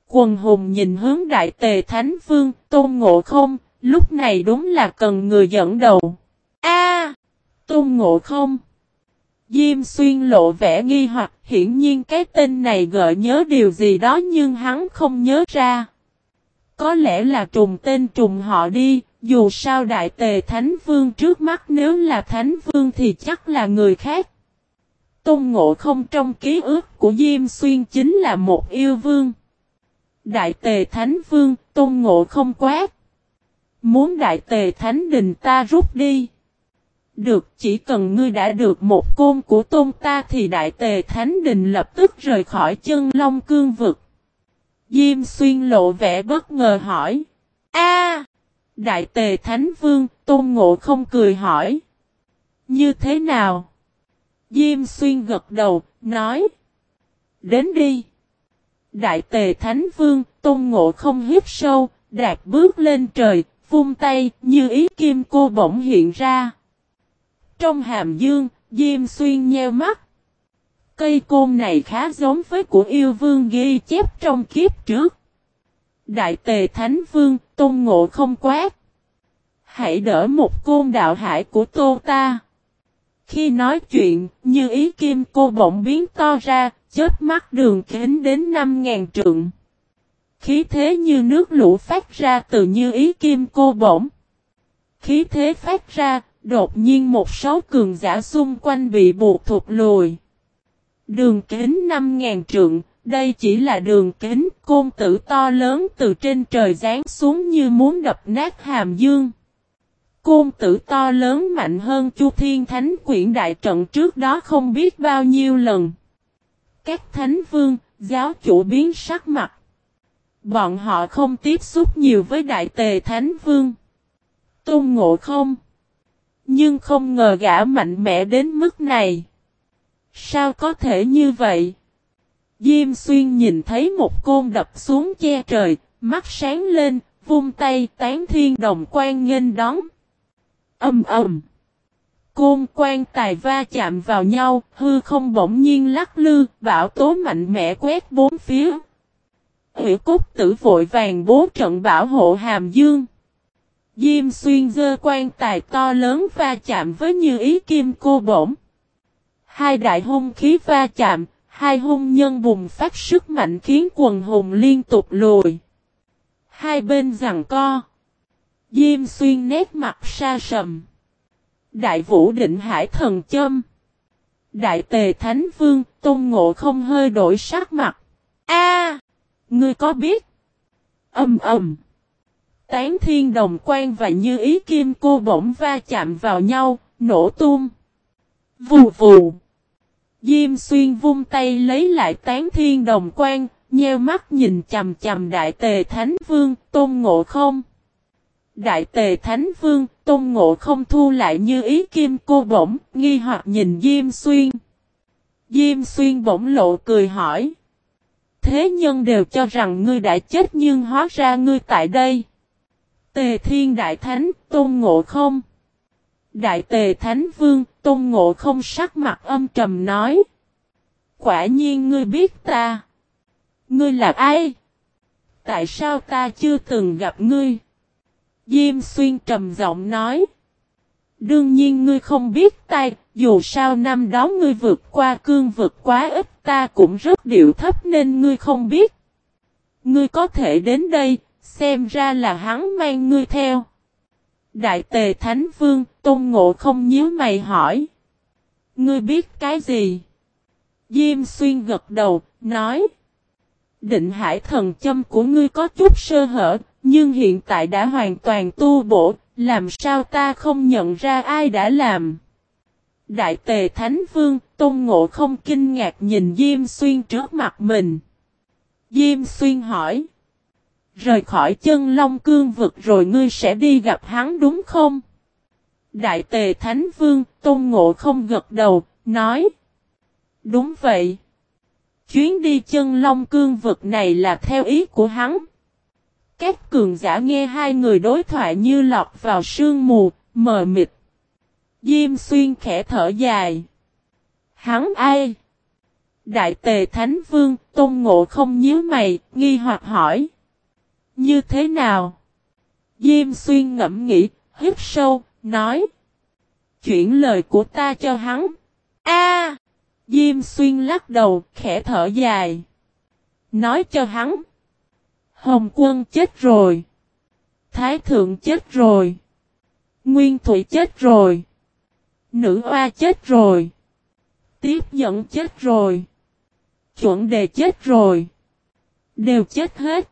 Quần hùng nhìn hướng Đại tề Thánh Vương, Tôn Ngộ không, lúc này đúng là cần người dẫn đầu. A, Tôn Ngộ không. Diêm xuyên lộ vẻ nghi hoặc hiển nhiên cái tên này gợi nhớ điều gì đó nhưng hắn không nhớ ra. Có lẽ là trùng tên trùng họ đi, dù sao đại tề thánh vương trước mắt nếu là thánh vương thì chắc là người khác. Tôn ngộ không trong ký ức của Diêm Xuyên chính là một yêu vương. Đại tề thánh vương, tôn ngộ không quát. Muốn đại tề thánh đình ta rút đi. Được chỉ cần ngươi đã được một côn của tôn ta thì đại tề thánh đình lập tức rời khỏi chân long cương vực. Diêm xuyên lộ vẻ bất ngờ hỏi. A Đại tề thánh vương tôn ngộ không cười hỏi. Như thế nào? Diêm xuyên gật đầu, nói. Đến đi. Đại tề thánh vương, tôn ngộ không hiếp sâu, đạt bước lên trời, vung tay, như ý kim cô bỗng hiện ra. Trong hàm dương, Diêm Xuyên nheo mắt. Cây côn này khá giống với của yêu vương ghi chép trong kiếp trước. Đại tề thánh vương, tôn ngộ không quát. Hãy đỡ một côn đạo hải của tô ta. Khi nói chuyện, như ý kim cô bỗng biến to ra, chết mắt đường kính đến 5.000 trượng. Khí thế như nước lũ phát ra từ như ý kim cô bỗng Khí thế phát ra, đột nhiên một số cường giả xung quanh bị buộc thụt lùi. Đường kính 5.000 trượng, đây chỉ là đường kính côn tử to lớn từ trên trời giáng xuống như muốn đập nát hàm dương. Côn tử to lớn mạnh hơn Chu Thiên Thánh quyển đại trận trước đó không biết bao nhiêu lần. Các thánh vương, giáo chủ biến sắc mặt. Bọn họ không tiếp xúc nhiều với đại tề thánh vương. Tôn ngộ không. Nhưng không ngờ gã mạnh mẽ đến mức này. Sao có thể như vậy? Diêm xuyên nhìn thấy một côn đập xuống che trời, mắt sáng lên, vung tay tán thiên đồng quan nghênh đón. Âm ầm. Côn quan tài va chạm vào nhau, hư không bỗng nhiên lắc lư, bão tố mạnh mẽ quét bốn phía. Hữu cốt tử vội vàng bố trận bảo hộ hàm dương. Diêm xuyên dơ quan tài to lớn va chạm với như ý kim cô bổng. Hai đại hung khí va chạm, hai hung nhân bùng phát sức mạnh khiến quần hùng liên tục lùi. Hai bên giằng co. Diêm xuyên nét mặt xa sầm. Đại vũ định hải thần châm. Đại tề thánh vương, tôn ngộ không hơi đổi sắc mặt. A, Ngươi có biết? Âm ầm. Tán thiên đồng quan và như ý kim cô bỗng va chạm vào nhau, nổ tung. Vù vù. Diêm xuyên vung tay lấy lại tán thiên đồng quan, nheo mắt nhìn chầm chầm đại tề thánh vương, tôn ngộ không. Đại tề thánh vương, tôn ngộ không thu lại như ý kim cô bổng, nghi hoặc nhìn Diêm xuyên. Diêm xuyên bổng lộ cười hỏi. Thế nhân đều cho rằng ngươi đã chết nhưng hóa ra ngươi tại đây. Tề thiên đại thánh, tôn ngộ không. Đại tề thánh vương, tôn ngộ không sắc mặt âm trầm nói. Quả nhiên ngươi biết ta. Ngươi là ai? Tại sao ta chưa từng gặp ngươi? Diêm xuyên trầm giọng nói. Đương nhiên ngươi không biết ta. dù sao năm đó ngươi vượt qua cương vực quá ít ta cũng rất điệu thấp nên ngươi không biết. Ngươi có thể đến đây, xem ra là hắn mang ngươi theo. Đại tề Thánh Vương, Tôn Ngộ không nhíu mày hỏi. Ngươi biết cái gì? Diêm xuyên gật đầu, nói. Định hải thần châm của ngươi có chút sơ hở, nhưng hiện tại đã hoàn toàn tu bổ, làm sao ta không nhận ra ai đã làm? Đại tề Thánh Vương, Tôn Ngộ không kinh ngạc nhìn Diêm Xuyên trước mặt mình. Diêm Xuyên hỏi. Rời khỏi chân Long Cương vực rồi ngươi sẽ đi gặp hắn đúng không? Đại tề Thánh Vương, Tôn Ngộ không gật đầu, nói. Đúng vậy. Chuyến đi chân Long Cương vực này là theo ý của hắn. Các cường giả nghe hai người đối thoại như lọt vào sương mù, Mờ mịt. Diêm xuyên khẽ thở dài. Hắn ai? Đại tề Thánh Vương, Tôn Ngộ không nhíu mày, nghi hoặc hỏi. Như thế nào? Diêm xuyên ngẫm nghĩ, hít sâu, nói. Chuyển lời của ta cho hắn. A! Diêm xuyên lắc đầu, khẽ thở dài. Nói cho hắn. Hồng quân chết rồi. Thái thượng chết rồi. Nguyên thủy chết rồi. Nữ oa chết rồi. Tiếp dẫn chết rồi. Chuẩn đề chết rồi. Đều chết hết.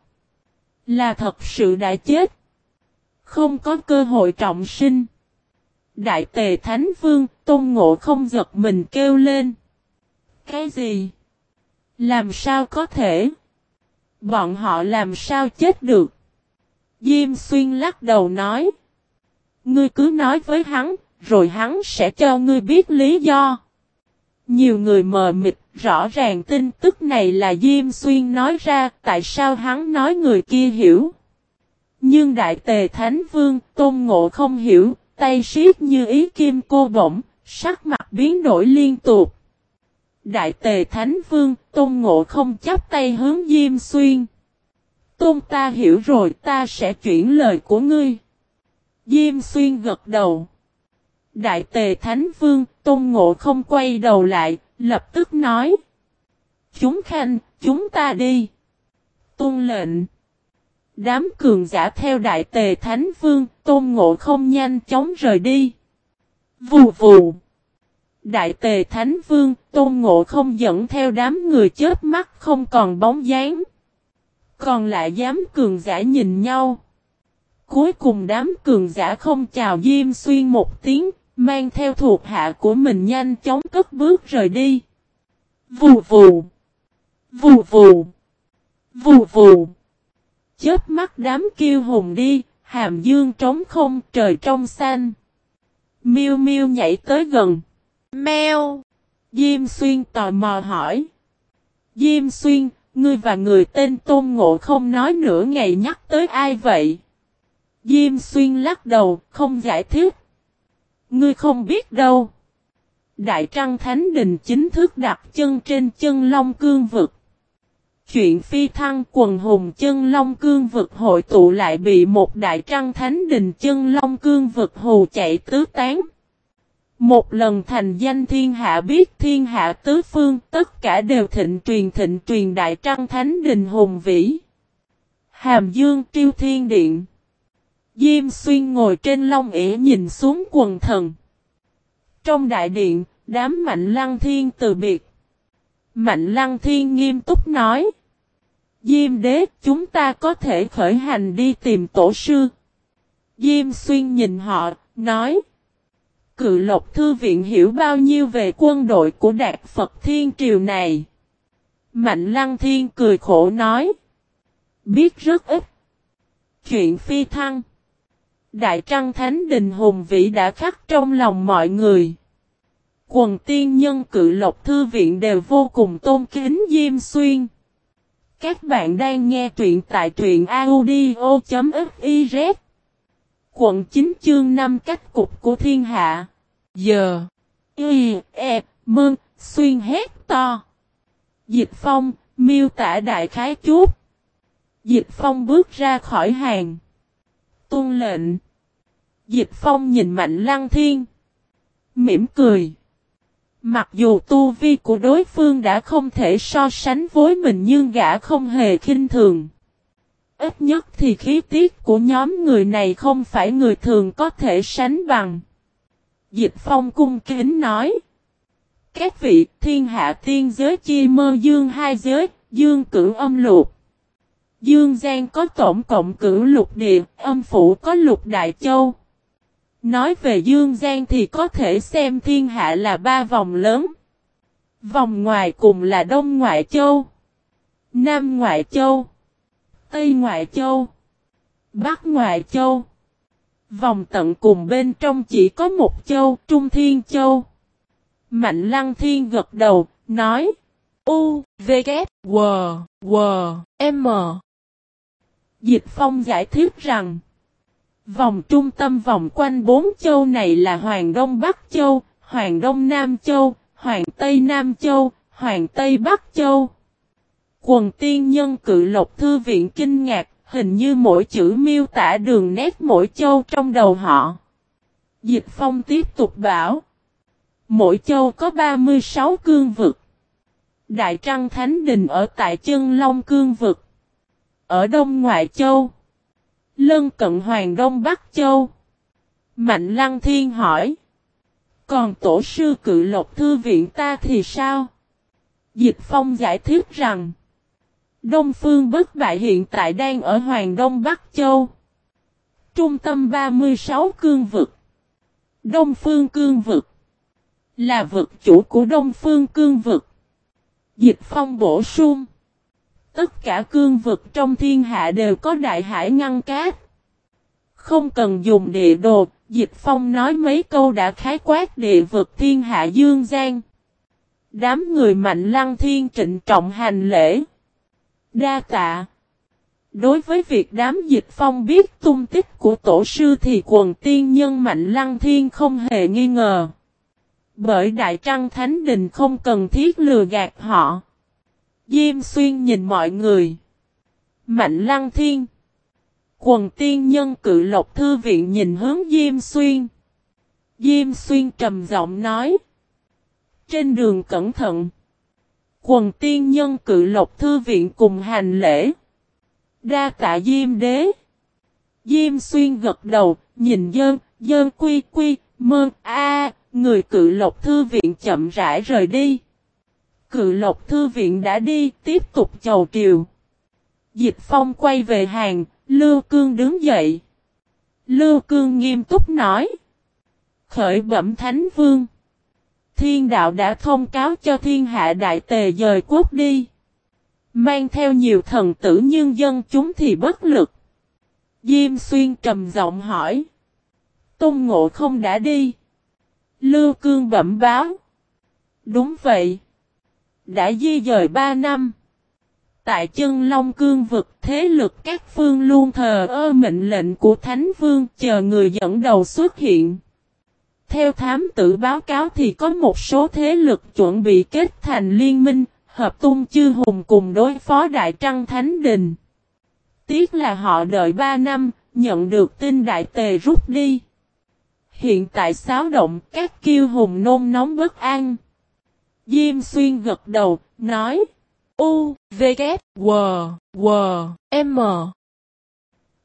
Là thật sự đã chết. Không có cơ hội trọng sinh. Đại tề Thánh Vương Tôn Ngộ không giật mình kêu lên. Cái gì? Làm sao có thể? Bọn họ làm sao chết được? Diêm xuyên lắc đầu nói. Ngươi cứ nói với hắn, rồi hắn sẽ cho ngươi biết lý do. Nhiều người mờ mịt, rõ ràng tin tức này là Diêm Xuyên nói ra, tại sao hắn nói người kia hiểu. Nhưng Đại Tề Thánh Vương, Tôn Ngộ không hiểu, tay siết như ý kim cô bổng, sắc mặt biến đổi liên tục. Đại Tề Thánh Vương, Tôn Ngộ không chắp tay hướng Diêm Xuyên. Tôn ta hiểu rồi ta sẽ chuyển lời của ngươi. Diêm Xuyên gật đầu. Đại tề Thánh Vương, Tôn Ngộ không quay đầu lại, lập tức nói. Chúng khanh, chúng ta đi. Tôn lệnh. Đám cường giả theo đại tề Thánh Vương, Tôn Ngộ không nhanh chóng rời đi. Vù vù. Đại tề Thánh Vương, Tôn Ngộ không dẫn theo đám người chết mắt không còn bóng dáng. Còn lại dám cường giả nhìn nhau. Cuối cùng đám cường giả không chào Diêm Xuyên một tiếng, mang theo thuộc hạ của mình nhanh chóng cất bước rời đi. Vù vù. Vù vù. Vù vù. Chết mắt đám kiêu hùng đi, hàm dương trống không trời trong xanh. Miêu miêu nhảy tới gần. Mèo. Diêm xuyên tò mò hỏi. Diêm xuyên, ngươi và người tên Tôn Ngộ không nói nửa ngày nhắc tới ai vậy? Diêm xuyên lắc đầu, không giải thích. Ngươi không biết đâu. Đại Trăng Thánh Đình chính thức đặt chân trên chân Long Cương Vực. Chuyện phi thăng quần hùng chân Long Cương Vực hội tụ lại bị một Đại Trăng Thánh Đình chân Long Cương Vực hù chạy tứ tán. Một lần thành danh thiên hạ biết thiên hạ tứ phương, tất cả đều thịnh truyền thịnh truyền Đại Trăng Thánh Đình hùng vĩ. Hàm Dương Triêu Thiên Điện Diêm xuyên ngồi trên long ỉa nhìn xuống quần thần. Trong đại điện, đám mạnh lăng thiên từ biệt. Mạnh lăng thiên nghiêm túc nói. Diêm đế, chúng ta có thể khởi hành đi tìm tổ sư. Diêm xuyên nhìn họ, nói. Cự lộc thư viện hiểu bao nhiêu về quân đội của Đạt Phật Thiên Triều này. Mạnh lăng thiên cười khổ nói. Biết rất ít. Chuyện phi thăng. Đại Trăng Thánh Đình Hùng Vĩ đã khắc trong lòng mọi người. Quần tiên nhân cự lộc thư viện đều vô cùng tôn kính Diêm Xuyên. Các bạn đang nghe truyện tại truyện audio.fiz. Quận 9 chương 5 cách cục của thiên hạ. Giờ. Y, E, Mơn, Xuyên hét to. Dịch Phong, miêu tả đại khái chút. Dịch Phong bước ra khỏi hàng tuân lệnh. Dịch phong nhìn mạnh lăng thiên. Mỉm cười. Mặc dù tu vi của đối phương đã không thể so sánh với mình nhưng gã không hề khinh thường. Ít nhất thì khí tiết của nhóm người này không phải người thường có thể sánh bằng. Dịch phong cung kính nói. Các vị thiên hạ tiên giới chi mơ dương hai giới, dương cử âm luộc. Dương Giang có tổng cộng cử lục địa, âm phủ có lục đại châu. Nói về Dương Giang thì có thể xem thiên hạ là ba vòng lớn. Vòng ngoài cùng là Đông Ngoại Châu, Nam Ngoại Châu, Tây Ngoại Châu, Bắc Ngoại Châu. Vòng tận cùng bên trong chỉ có một châu, Trung Thiên Châu. Mạnh Lăng Thiên gật đầu, nói. U, V, K, W, W, M. Dịch Phong giải thích rằng, Vòng trung tâm vòng quanh bốn châu này là Hoàng Đông Bắc Châu, Hoàng Đông Nam Châu, Hoàng Tây Nam Châu, Hoàng Tây Bắc Châu. Quần tiên nhân cự lộc thư viện kinh ngạc, hình như mỗi chữ miêu tả đường nét mỗi châu trong đầu họ. Dịch phong tiếp tục bảo. Mỗi châu có 36 cương vực. Đại Trăng Thánh Đình ở tại chân Long Cương Vực. Ở Đông Ngoại Châu. Lân cận Hoàng Đông Bắc Châu. Mạnh Lăng Thiên hỏi. Còn tổ sư cự lộc thư viện ta thì sao? Dịch Phong giải thích rằng. Đông Phương bất bại hiện tại đang ở Hoàng Đông Bắc Châu. Trung tâm 36 cương vực. Đông Phương cương vực. Là vực chủ của Đông Phương cương vực. Dịch Phong bổ sung. Tất cả cương vực trong thiên hạ đều có đại hải ngăn cát. Không cần dùng địa đồ, Dịch Phong nói mấy câu đã khái quát địa vực thiên hạ dương gian. Đám người mạnh lăng thiên trịnh trọng hành lễ. Đa tạ. Đối với việc đám dịch phong biết tung tích của tổ sư thì quần tiên nhân mạnh lăng thiên không hề nghi ngờ. Bởi Đại Trăng Thánh Đình không cần thiết lừa gạt họ. Diêm xuyên nhìn mọi người. Mạnh lăng thiên. Quần tiên nhân cự lộc thư viện nhìn hướng Diêm xuyên. Diêm xuyên trầm giọng nói. Trên đường cẩn thận. Quần tiên nhân cự lộc thư viện cùng hành lễ. Đa tạ Diêm đế. Diêm xuyên gật đầu, nhìn dơn, dơn quy quy, mơ, a người cự lộc thư viện chậm rãi rời đi. Cự lộc thư viện đã đi, tiếp tục chầu triều. Dịch phong quay về hàng, Lưu Cương đứng dậy. Lưu Cương nghiêm túc nói. Khởi bẩm Thánh Vương. Thiên đạo đã thông cáo cho thiên hạ đại tề dời quốc đi. Mang theo nhiều thần tử nhưng dân chúng thì bất lực. Diêm xuyên trầm giọng hỏi. Tôn ngộ không đã đi. Lưu cương bẩm báo. Đúng vậy. Đã di dời ba năm. Tại chân Long Cương vực thế lực các phương luôn thờ ơ mệnh lệnh của Thánh Vương chờ người dẫn đầu xuất hiện. Theo thám tử báo cáo thì có một số thế lực chuẩn bị kết thành liên minh, hợp tung chư hùng cùng đối phó Đại Trăng Thánh Đình. Tiếc là họ đợi 3 năm, nhận được tin Đại Tề rút đi. Hiện tại xáo động các kiêu hùng nôn nóng bất an. Diêm xuyên gật đầu, nói. U, V, K, W, W, M.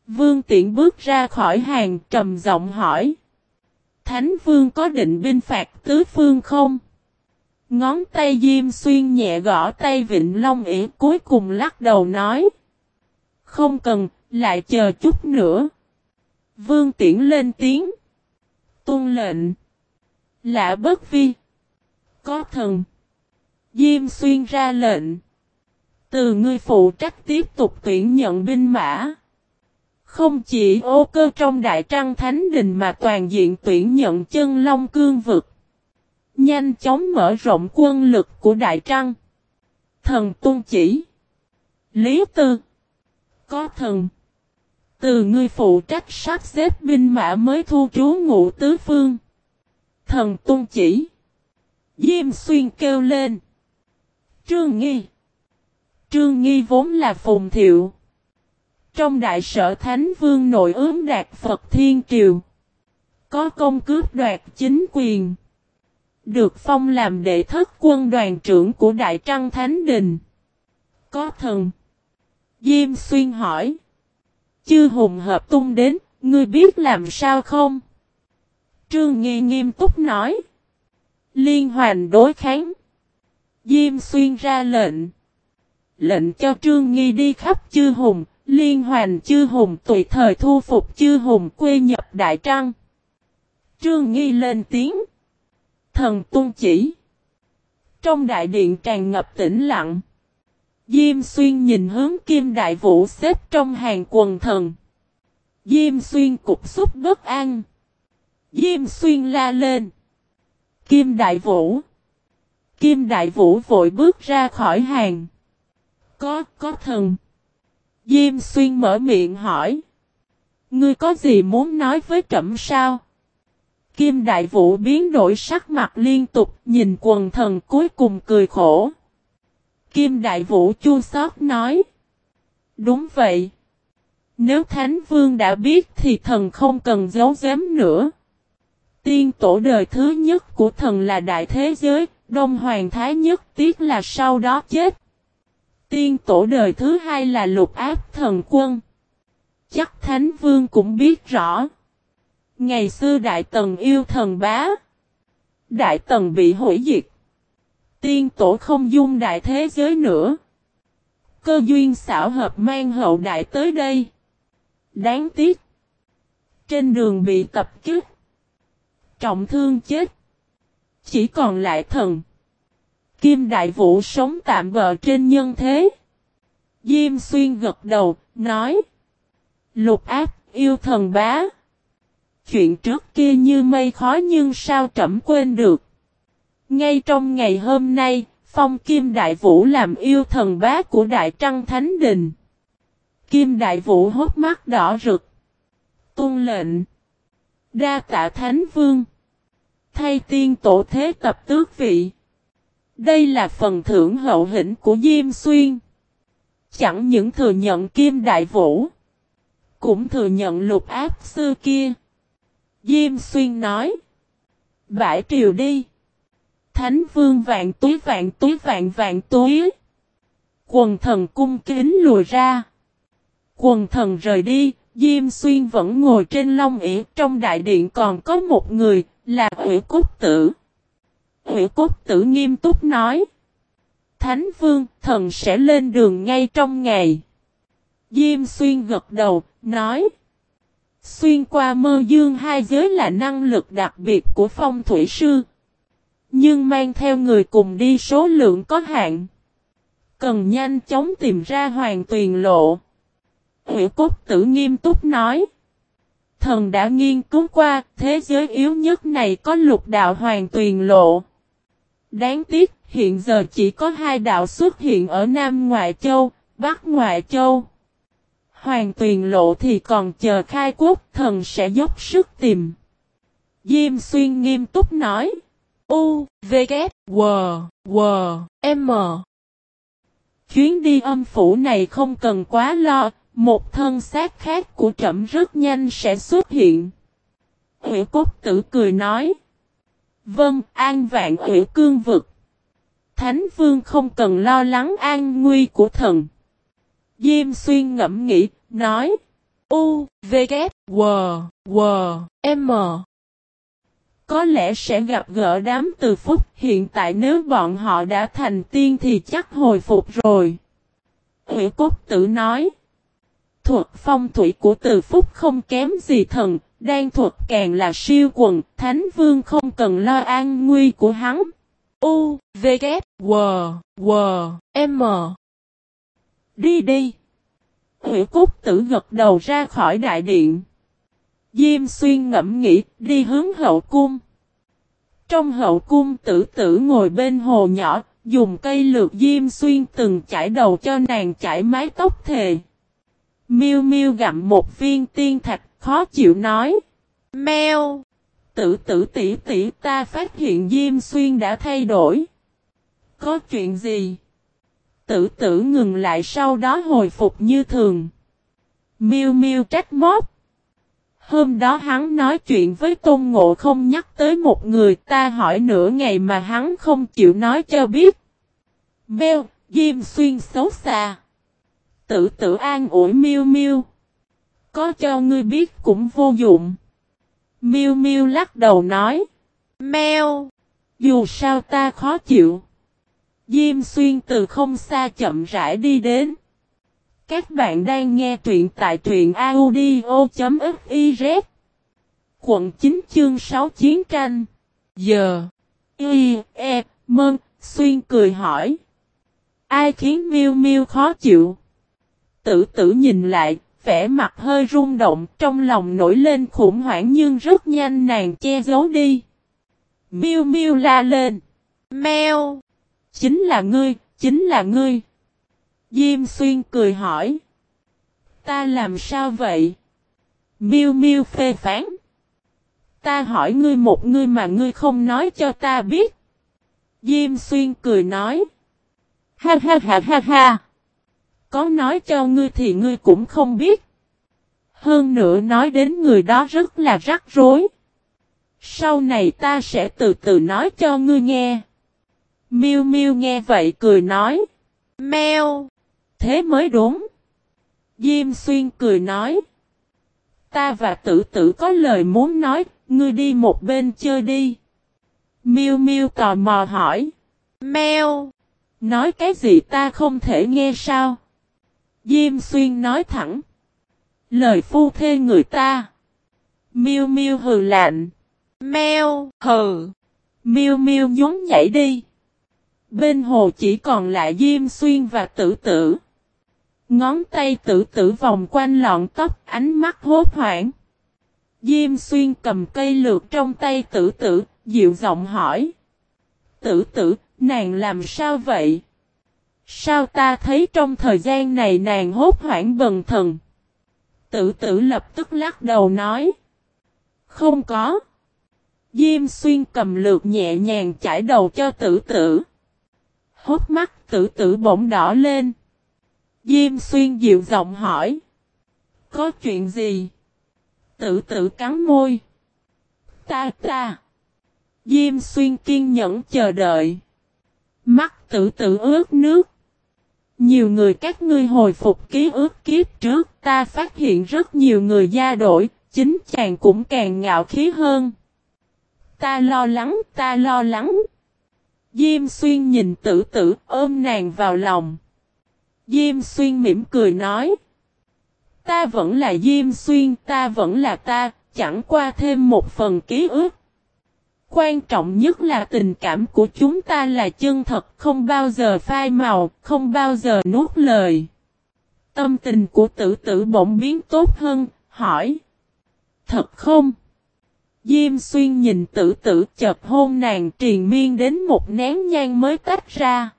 Vương tiện bước ra khỏi hàng trầm giọng hỏi. Thánh vương có định binh phạt tứ phương không? Ngón tay Diêm Xuyên nhẹ gõ tay Vịnh Long ỉ cuối cùng lắc đầu nói. Không cần, lại chờ chút nữa. Vương tiễn lên tiếng. Tôn lệnh. Lạ bất vi. Có thần. Diêm Xuyên ra lệnh. Từ ngươi phụ trách tiếp tục tuyển nhận binh mã. Không chỉ ô cơ trong Đại Trăng Thánh Đình mà toàn diện tuyển nhận chân Long Cương Vực. Nhanh chóng mở rộng quân lực của Đại Trăng. Thần tuân chỉ. Lý Tư. Có thần. Từ ngươi phụ trách sắp xếp binh mã mới thu trú ngụ tứ phương. Thần tuân chỉ. Diêm xuyên kêu lên. Trương Nghi. Trương Nghi vốn là phùng thiệu. Trong đại sở Thánh Vương nội ướm đạt Phật Thiên Triều. Có công cướp đoạt chính quyền. Được phong làm đệ thất quân đoàn trưởng của Đại Trăng Thánh Đình. Có thần. Diêm xuyên hỏi. Chư hùng hợp tung đến, ngươi biết làm sao không? Trương Nghi nghiêm túc nói. Liên hoàn đối kháng. Diêm xuyên ra lệnh. Lệnh cho Trương Nghi đi khắp chư hùng, liên hoàn chư hùng tùy thời thu phục chư hùng quê nhập Đại Trăng. Trương Nghi lên tiếng. Thần tuân chỉ. Trong đại điện tràn ngập tĩnh lặng. Diêm xuyên nhìn hướng kim đại vũ xếp trong hàng quần thần. Diêm xuyên cục xúc bất an. Diêm xuyên la lên. Kim đại vũ. Kim đại vũ vội bước ra khỏi hàng. Có, có thần. Diêm xuyên mở miệng hỏi. Ngươi có gì muốn nói với trẫm sao? Kim Đại Vũ biến đổi sắc mặt liên tục nhìn quần thần cuối cùng cười khổ. Kim Đại Vũ chua xót nói. Đúng vậy. Nếu Thánh Vương đã biết thì thần không cần giấu giếm nữa. Tiên tổ đời thứ nhất của thần là đại thế giới, Đông Hoàng Thái nhất tiếc là sau đó chết. Tiên tổ đời thứ hai là lục áp thần quân. Chắc Thánh Vương cũng biết rõ. Ngày xưa Đại Tần yêu thần bá. Đại Tần bị hủy diệt. Tiên tổ không dung đại thế giới nữa. Cơ duyên xảo hợp mang hậu đại tới đây. Đáng tiếc. Trên đường bị tập kích. Trọng thương chết. Chỉ còn lại thần. Kim Đại Vũ sống tạm bờ trên nhân thế. Diêm Xuyên gật đầu, nói. Lục ác, yêu thần bá. Chuyện trước kia như mây khói nhưng sao trẫm quên được. Ngay trong ngày hôm nay, Phong Kim Đại Vũ làm yêu thần bá của Đại Trăng Thánh Đình. Kim Đại Vũ hốt mắt đỏ rực. Tôn lệnh. Đa tạ Thánh Vương. Thay tiên tổ thế tập tước vị. Đây là phần thưởng hậu hĩnh của Diêm Xuyên. Chẳng những thừa nhận Kim Đại Vũ. Cũng thừa nhận lục áp sư kia. Diêm Xuyên nói. Bãi triều đi. Thánh vương vạn túi vạn túi vạn vạn túi. Quần thần cung kính lùi ra. Quần thần rời đi, Diêm Xuyên vẫn ngồi trên long ỉa trong đại điện còn có một người, là Ủy Cốt Tử. Ủy Cốt Tử nghiêm túc nói. Thánh Vương, thần sẽ lên đường ngay trong ngày. Diêm Xuyên gật đầu, nói. Xuyên qua mơ dương hai giới là năng lực đặc biệt của phong thủy sư. Nhưng mang theo người cùng đi số lượng có hạn. Cần nhanh chóng tìm ra hoàng tuyền lộ. Hữu cốt tử nghiêm túc nói. Thần đã nghiên cứu qua, thế giới yếu nhất này có lục đạo hoàng tuyền lộ. Đáng tiếc, hiện giờ chỉ có hai đạo xuất hiện ở Nam Ngoại Châu, Bắc Ngoại Châu. Hoàng tuyền lộ thì còn chờ khai quốc, thần sẽ dốc sức tìm. Diêm xuyên nghiêm túc nói. U, V, K, W, W, M. Chuyến đi âm phủ này không cần quá lo, một thân xác khác của trẫm rất nhanh sẽ xuất hiện. Hủy cốt tử cười nói. Vâng, an vạn hủy cương vực. Thánh vương không cần lo lắng an nguy của thần. Diêm xuyên ngẫm nghĩ, nói. U, V, K, W, W, M. Có lẽ sẽ gặp gỡ đám từ phúc hiện tại nếu bọn họ đã thành tiên thì chắc hồi phục rồi. Hủy cốt tử nói. Thuật phong thủy của từ phúc không kém gì thần, đang thuật càng là siêu quần, thánh vương không cần lo an nguy của hắn. U, V, K, W, W, M. Đi đi. Hữu Cúc tử gật đầu ra khỏi đại điện. Diêm xuyên ngẫm nghĩ, đi hướng hậu cung. Trong hậu cung tử tử ngồi bên hồ nhỏ, dùng cây lược diêm xuyên từng chải đầu cho nàng chải mái tóc thề. Miêu miêu gặm một viên tiên thạch, khó chịu nói. Mèo! Tử tử tỷ tỷ ta phát hiện Diêm Xuyên đã thay đổi. Có chuyện gì? Tử tử ngừng lại sau đó hồi phục như thường. Miêu miêu trách móc. Hôm đó hắn nói chuyện với Tôn Ngộ không nhắc tới một người ta hỏi nửa ngày mà hắn không chịu nói cho biết. Mèo, Diêm Xuyên xấu xa. Tử tử an ủi miêu miêu. Có cho ngươi biết cũng vô dụng. Miêu miêu lắc đầu nói. Mèo. Dù sao ta khó chịu. Diêm xuyên từ không xa chậm rãi đi đến. Các bạn đang nghe truyện tại truyện audio.fiz. Quận 9 chương 6 chiến tranh. Giờ. Y, E, Mơn, Xuyên cười hỏi. Ai khiến miêu miêu khó chịu? Tử tử nhìn lại, vẻ mặt hơi rung động, trong lòng nổi lên khủng hoảng nhưng rất nhanh nàng che giấu đi. Miu miu la lên. Mèo. Chính là ngươi, chính là ngươi. Diêm xuyên cười hỏi. Ta làm sao vậy? Miu Miu phê phán. Ta hỏi ngươi một ngươi mà ngươi không nói cho ta biết. Diêm xuyên cười nói. Ha ha ha ha ha. Có nói cho ngươi thì ngươi cũng không biết. Hơn nữa nói đến người đó rất là rắc rối. Sau này ta sẽ từ từ nói cho ngươi nghe. Miu Miu nghe vậy cười nói. Mèo. Thế mới đúng. Diêm xuyên cười nói. Ta và tử tử có lời muốn nói, ngươi đi một bên chơi đi. Miu Miu tò mò hỏi. Mèo. Nói cái gì ta không thể nghe sao? Diêm xuyên nói thẳng. Lời phu thê người ta. Miu Miu hừ lạnh. meo hừ. Miu Miu nhún nhảy đi. Bên hồ chỉ còn lại Diêm Xuyên và Tử Tử. Ngón tay Tử Tử vòng quanh lọn tóc, ánh mắt hốt hoảng. Diêm Xuyên cầm cây lược trong tay Tử Tử, dịu giọng hỏi. Tử Tử, nàng làm sao vậy? Sao ta thấy trong thời gian này nàng hốt hoảng bần thần? Tử tử lập tức lắc đầu nói. Không có. Diêm xuyên cầm lược nhẹ nhàng chải đầu cho tử tử. Hốt mắt tử tử bỗng đỏ lên. Diêm xuyên dịu giọng hỏi. Có chuyện gì? Tử tử cắn môi. Ta ta. Diêm xuyên kiên nhẫn chờ đợi. Mắt tử tử ướt nước. Nhiều người các ngươi hồi phục ký ức kiếp trước ta phát hiện rất nhiều người gia đổi, chính chàng cũng càng ngạo khí hơn. Ta lo lắng, ta lo lắng. Diêm xuyên nhìn tử tử ôm nàng vào lòng. Diêm xuyên mỉm cười nói. Ta vẫn là Diêm xuyên, ta vẫn là ta, chẳng qua thêm một phần ký ức. Quan trọng nhất là tình cảm của chúng ta là chân thật, không bao giờ phai màu, không bao giờ nuốt lời. Tâm tình của tử tử bỗng biến tốt hơn, hỏi. Thật không? Diêm xuyên nhìn tử tử chập hôn nàng triền miên đến một nén nhang mới tách ra.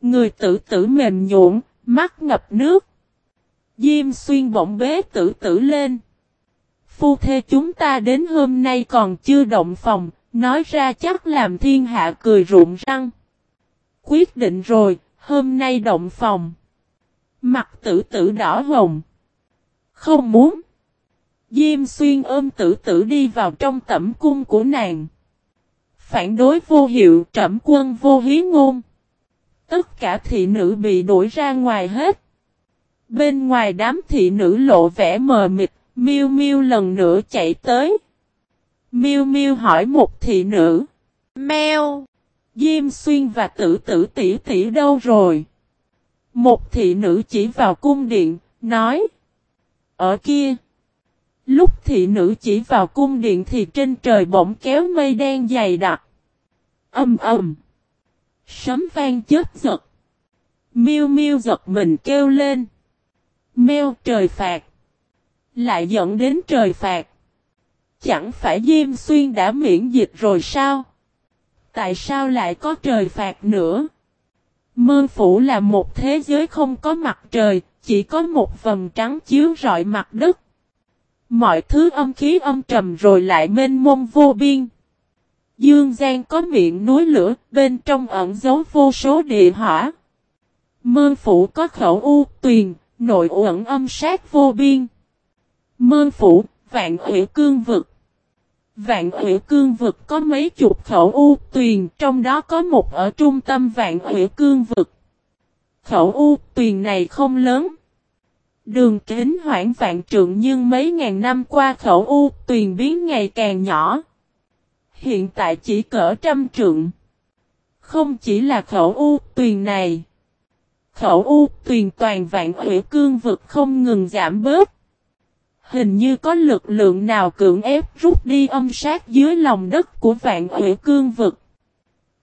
Người tử tử mềm nhũn, mắt ngập nước. Diêm xuyên bỗng bế tử tử lên. Phu thê chúng ta đến hôm nay còn chưa động phòng, nói ra chắc làm thiên hạ cười rụng răng. Quyết định rồi, hôm nay động phòng. Mặt tử tử đỏ hồng. Không muốn. Diêm xuyên ôm tử tử đi vào trong tẩm cung của nàng. Phản đối vô hiệu trẩm quân vô hí ngôn. Tất cả thị nữ bị đuổi ra ngoài hết. Bên ngoài đám thị nữ lộ vẻ mờ mịt, miêu miêu lần nữa chạy tới. Miêu miêu hỏi một thị nữ. Mèo. Diêm xuyên và tử tử tỷ tỷ đâu rồi? Một thị nữ chỉ vào cung điện, nói. Ở kia. Lúc thị nữ chỉ vào cung điện thì trên trời bỗng kéo mây đen dày đặc. Âm ầm. Sấm vang chết giật. Miêu miêu giật mình kêu lên. Mèo trời phạt. Lại dẫn đến trời phạt. Chẳng phải Diêm Xuyên đã miễn dịch rồi sao? Tại sao lại có trời phạt nữa? Mơ phủ là một thế giới không có mặt trời, chỉ có một vầng trắng chiếu rọi mặt đất. Mọi thứ âm khí âm trầm rồi lại mênh mông vô biên. Dương Giang có miệng núi lửa, bên trong ẩn giấu vô số địa hỏa. Mơ phủ có khẩu u, tuyền, nội ẩn âm sát vô biên. Mơ phủ, vạn Hủy cương vực. Vạn Hủy cương vực có mấy chục khẩu u tuyền, trong đó có một ở trung tâm vạn Hủy cương vực. Khẩu u tuyền này không lớn. Đường kính hoảng vạn trượng nhưng mấy ngàn năm qua khẩu u tuyền biến ngày càng nhỏ. Hiện tại chỉ cỡ trăm trượng. Không chỉ là khẩu u tuyền này. Khẩu u tuyền toàn vạn hủy cương vực không ngừng giảm bớt. Hình như có lực lượng nào cưỡng ép rút đi âm sát dưới lòng đất của vạn ủy cương vực.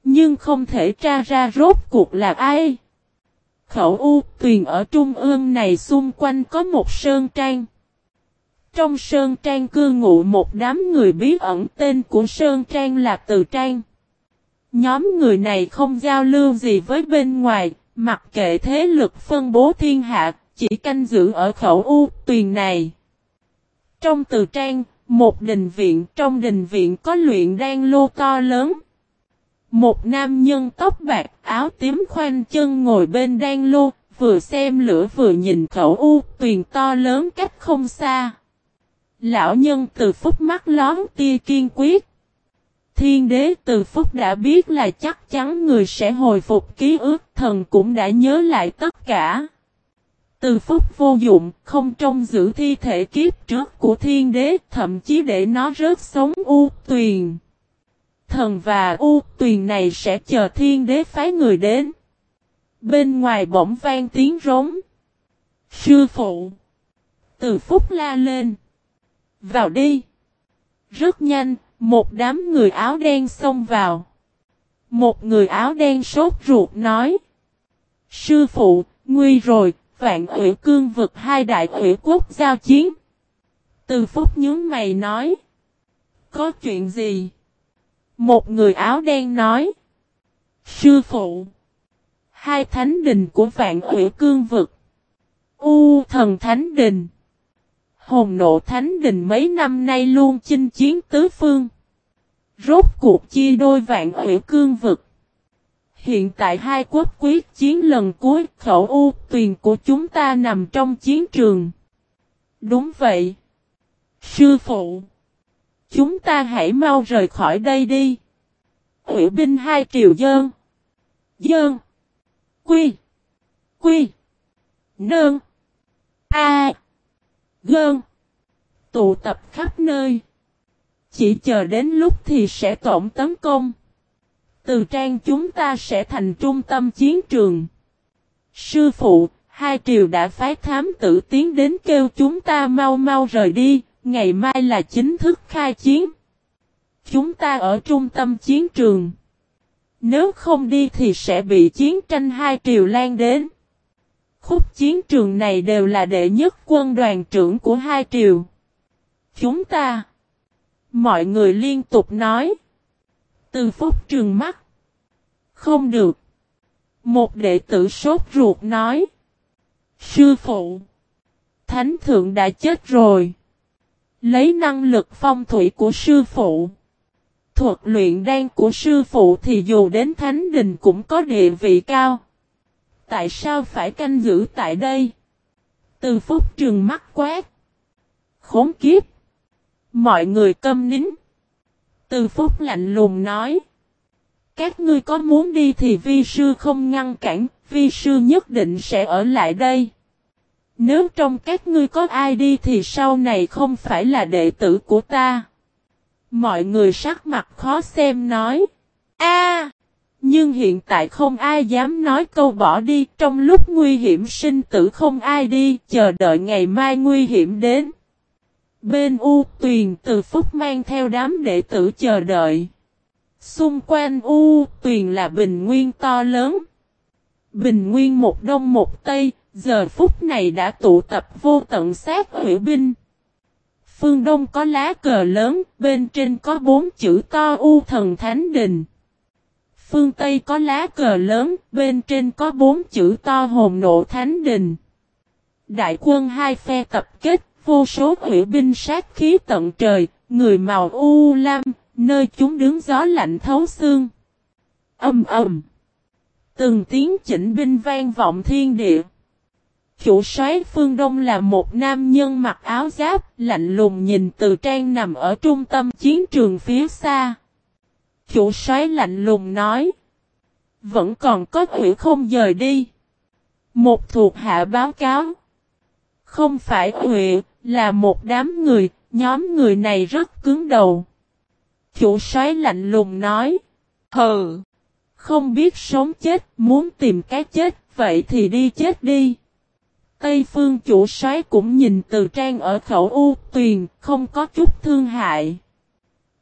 Nhưng không thể tra ra rốt cuộc là ai. Khẩu U tuyền ở trung ương này xung quanh có một sơn trang. Trong sơn trang cư ngụ một đám người bí ẩn tên của sơn trang là Từ Trang. Nhóm người này không giao lưu gì với bên ngoài, mặc kệ thế lực phân bố thiên hạ, chỉ canh giữ ở khẩu U tuyền này. Trong từ trang, một đình viện, trong đình viện có luyện đan lô to lớn. Một nam nhân tóc bạc, áo tím khoanh chân ngồi bên đan lô, vừa xem lửa vừa nhìn khẩu u tuyền to lớn cách không xa. Lão nhân từ phút mắt lón tia kiên quyết. Thiên đế từ phút đã biết là chắc chắn người sẽ hồi phục ký ức thần cũng đã nhớ lại tất cả. Từ phút vô dụng không trông giữ thi thể kiếp trước của thiên đế thậm chí để nó rớt sống u tuyền. Thần và u tuyền này sẽ chờ thiên đế phái người đến. Bên ngoài bỗng vang tiếng rống. Sư phụ. Từ phúc la lên. Vào đi. Rất nhanh, một đám người áo đen xông vào. Một người áo đen sốt ruột nói. Sư phụ, nguy rồi, vạn ủy cương vực hai đại ủy quốc giao chiến. Từ phút nhướng mày nói. Có chuyện gì? Một người áo đen nói. Sư phụ. Hai thánh đình của vạn ủy cương vực. U thần thánh đình. Hồn nộ thánh đình mấy năm nay luôn chinh chiến tứ phương. Rốt cuộc chia đôi vạn ủy cương vực. Hiện tại hai quốc quyết chiến lần cuối, khẩu u, tuyền của chúng ta nằm trong chiến trường. Đúng vậy. Sư phụ. Chúng ta hãy mau rời khỏi đây đi. Ủy binh hai triều dơn. Dơn. Quy. Quy. Nơn. A. Gơn. Tụ tập khắp nơi. Chỉ chờ đến lúc thì sẽ tổng tấn công. Từ trang chúng ta sẽ thành trung tâm chiến trường. Sư phụ, hai triều đã phái thám tử tiến đến kêu chúng ta mau mau rời đi, ngày mai là chính thức khai chiến. Chúng ta ở trung tâm chiến trường. Nếu không đi thì sẽ bị chiến tranh hai triều lan đến. Khúc chiến trường này đều là đệ nhất quân đoàn trưởng của hai triều. Chúng ta. Mọi người liên tục nói. Từ phút trường mắt. Không được. Một đệ tử sốt ruột nói. Sư phụ. Thánh thượng đã chết rồi. Lấy năng lực phong thủy của sư phụ. Thuật luyện đan của sư phụ thì dù đến thánh đình cũng có địa vị cao. Tại sao phải canh giữ tại đây? Từ phút trường mắt quát. Khốn kiếp. Mọi người câm nín. Từ phút lạnh lùng nói. Các ngươi có muốn đi thì vi sư không ngăn cản, vi sư nhất định sẽ ở lại đây. Nếu trong các ngươi có ai đi thì sau này không phải là đệ tử của ta. Mọi người sắc mặt khó xem nói. a nhưng hiện tại không ai dám nói câu bỏ đi, trong lúc nguy hiểm sinh tử không ai đi, chờ đợi ngày mai nguy hiểm đến. Bên U Tuyền từ phút mang theo đám đệ tử chờ đợi. Xung quanh U Tuyền là bình nguyên to lớn. Bình nguyên một đông một tây, giờ phút này đã tụ tập vô tận sát hủy binh. Phương Đông có lá cờ lớn, bên trên có bốn chữ to U thần Thánh Đình. Phương Tây có lá cờ lớn, bên trên có bốn chữ to hồn nộ Thánh Đình. Đại quân hai phe tập kết, vô số hủy binh sát khí tận trời, người màu u lam, nơi chúng đứng gió lạnh thấu xương. Âm ầm. Từng tiếng chỉnh binh vang vọng thiên địa. Chủ soái phương Đông là một nam nhân mặc áo giáp, lạnh lùng nhìn từ trang nằm ở trung tâm chiến trường phía xa. Chủ soái lạnh lùng nói. Vẫn còn có ủy không dời đi. Một thuộc hạ báo cáo. Không phải ủy, là một đám người, nhóm người này rất cứng đầu. Chủ soái lạnh lùng nói. Hừ. Không biết sống chết, muốn tìm cái chết, vậy thì đi chết đi. Tây phương chủ soái cũng nhìn từ trang ở khẩu U tuyền, không có chút thương hại.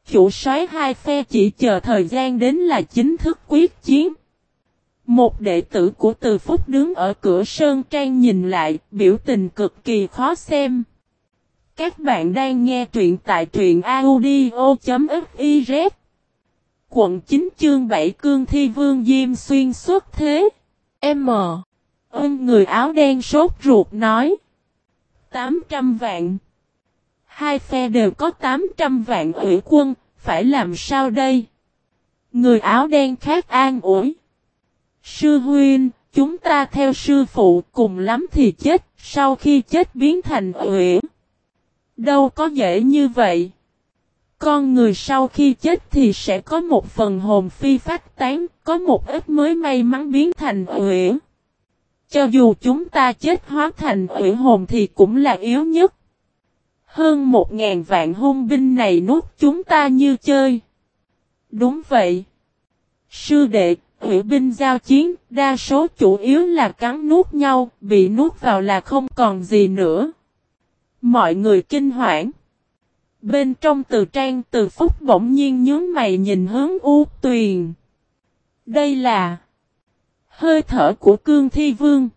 Chủ soái hai phe chỉ chờ thời gian đến là chính thức quyết chiến. Một đệ tử của Từ Phúc đứng ở cửa Sơn Trang nhìn lại, biểu tình cực kỳ khó xem. Các bạn đang nghe truyện tại truyện audio.fiz Quận 9 chương 7 Cương Thi Vương Diêm Xuyên xuất thế. M. Ơn người áo đen sốt ruột nói. 800 vạn. Hai phe đều có 800 vạn ủy quân, phải làm sao đây? Người áo đen khác an ủi. Sư huynh, chúng ta theo sư phụ cùng lắm thì chết, sau khi chết biến thành ủy. Đâu có dễ như vậy. Con người sau khi chết thì sẽ có một phần hồn phi phát tán, có một ít mới may mắn biến thành huyễn. Cho dù chúng ta chết hóa thành huyễn hồn thì cũng là yếu nhất. Hơn một ngàn vạn hung binh này nuốt chúng ta như chơi. Đúng vậy. Sư đệ, ủy binh giao chiến, đa số chủ yếu là cắn nuốt nhau, bị nuốt vào là không còn gì nữa. Mọi người kinh hoảng. Bên trong từ trang từ phúc bỗng nhiên nhướng mày nhìn hướng U Tuyền. Đây là hơi thở của cương thi vương.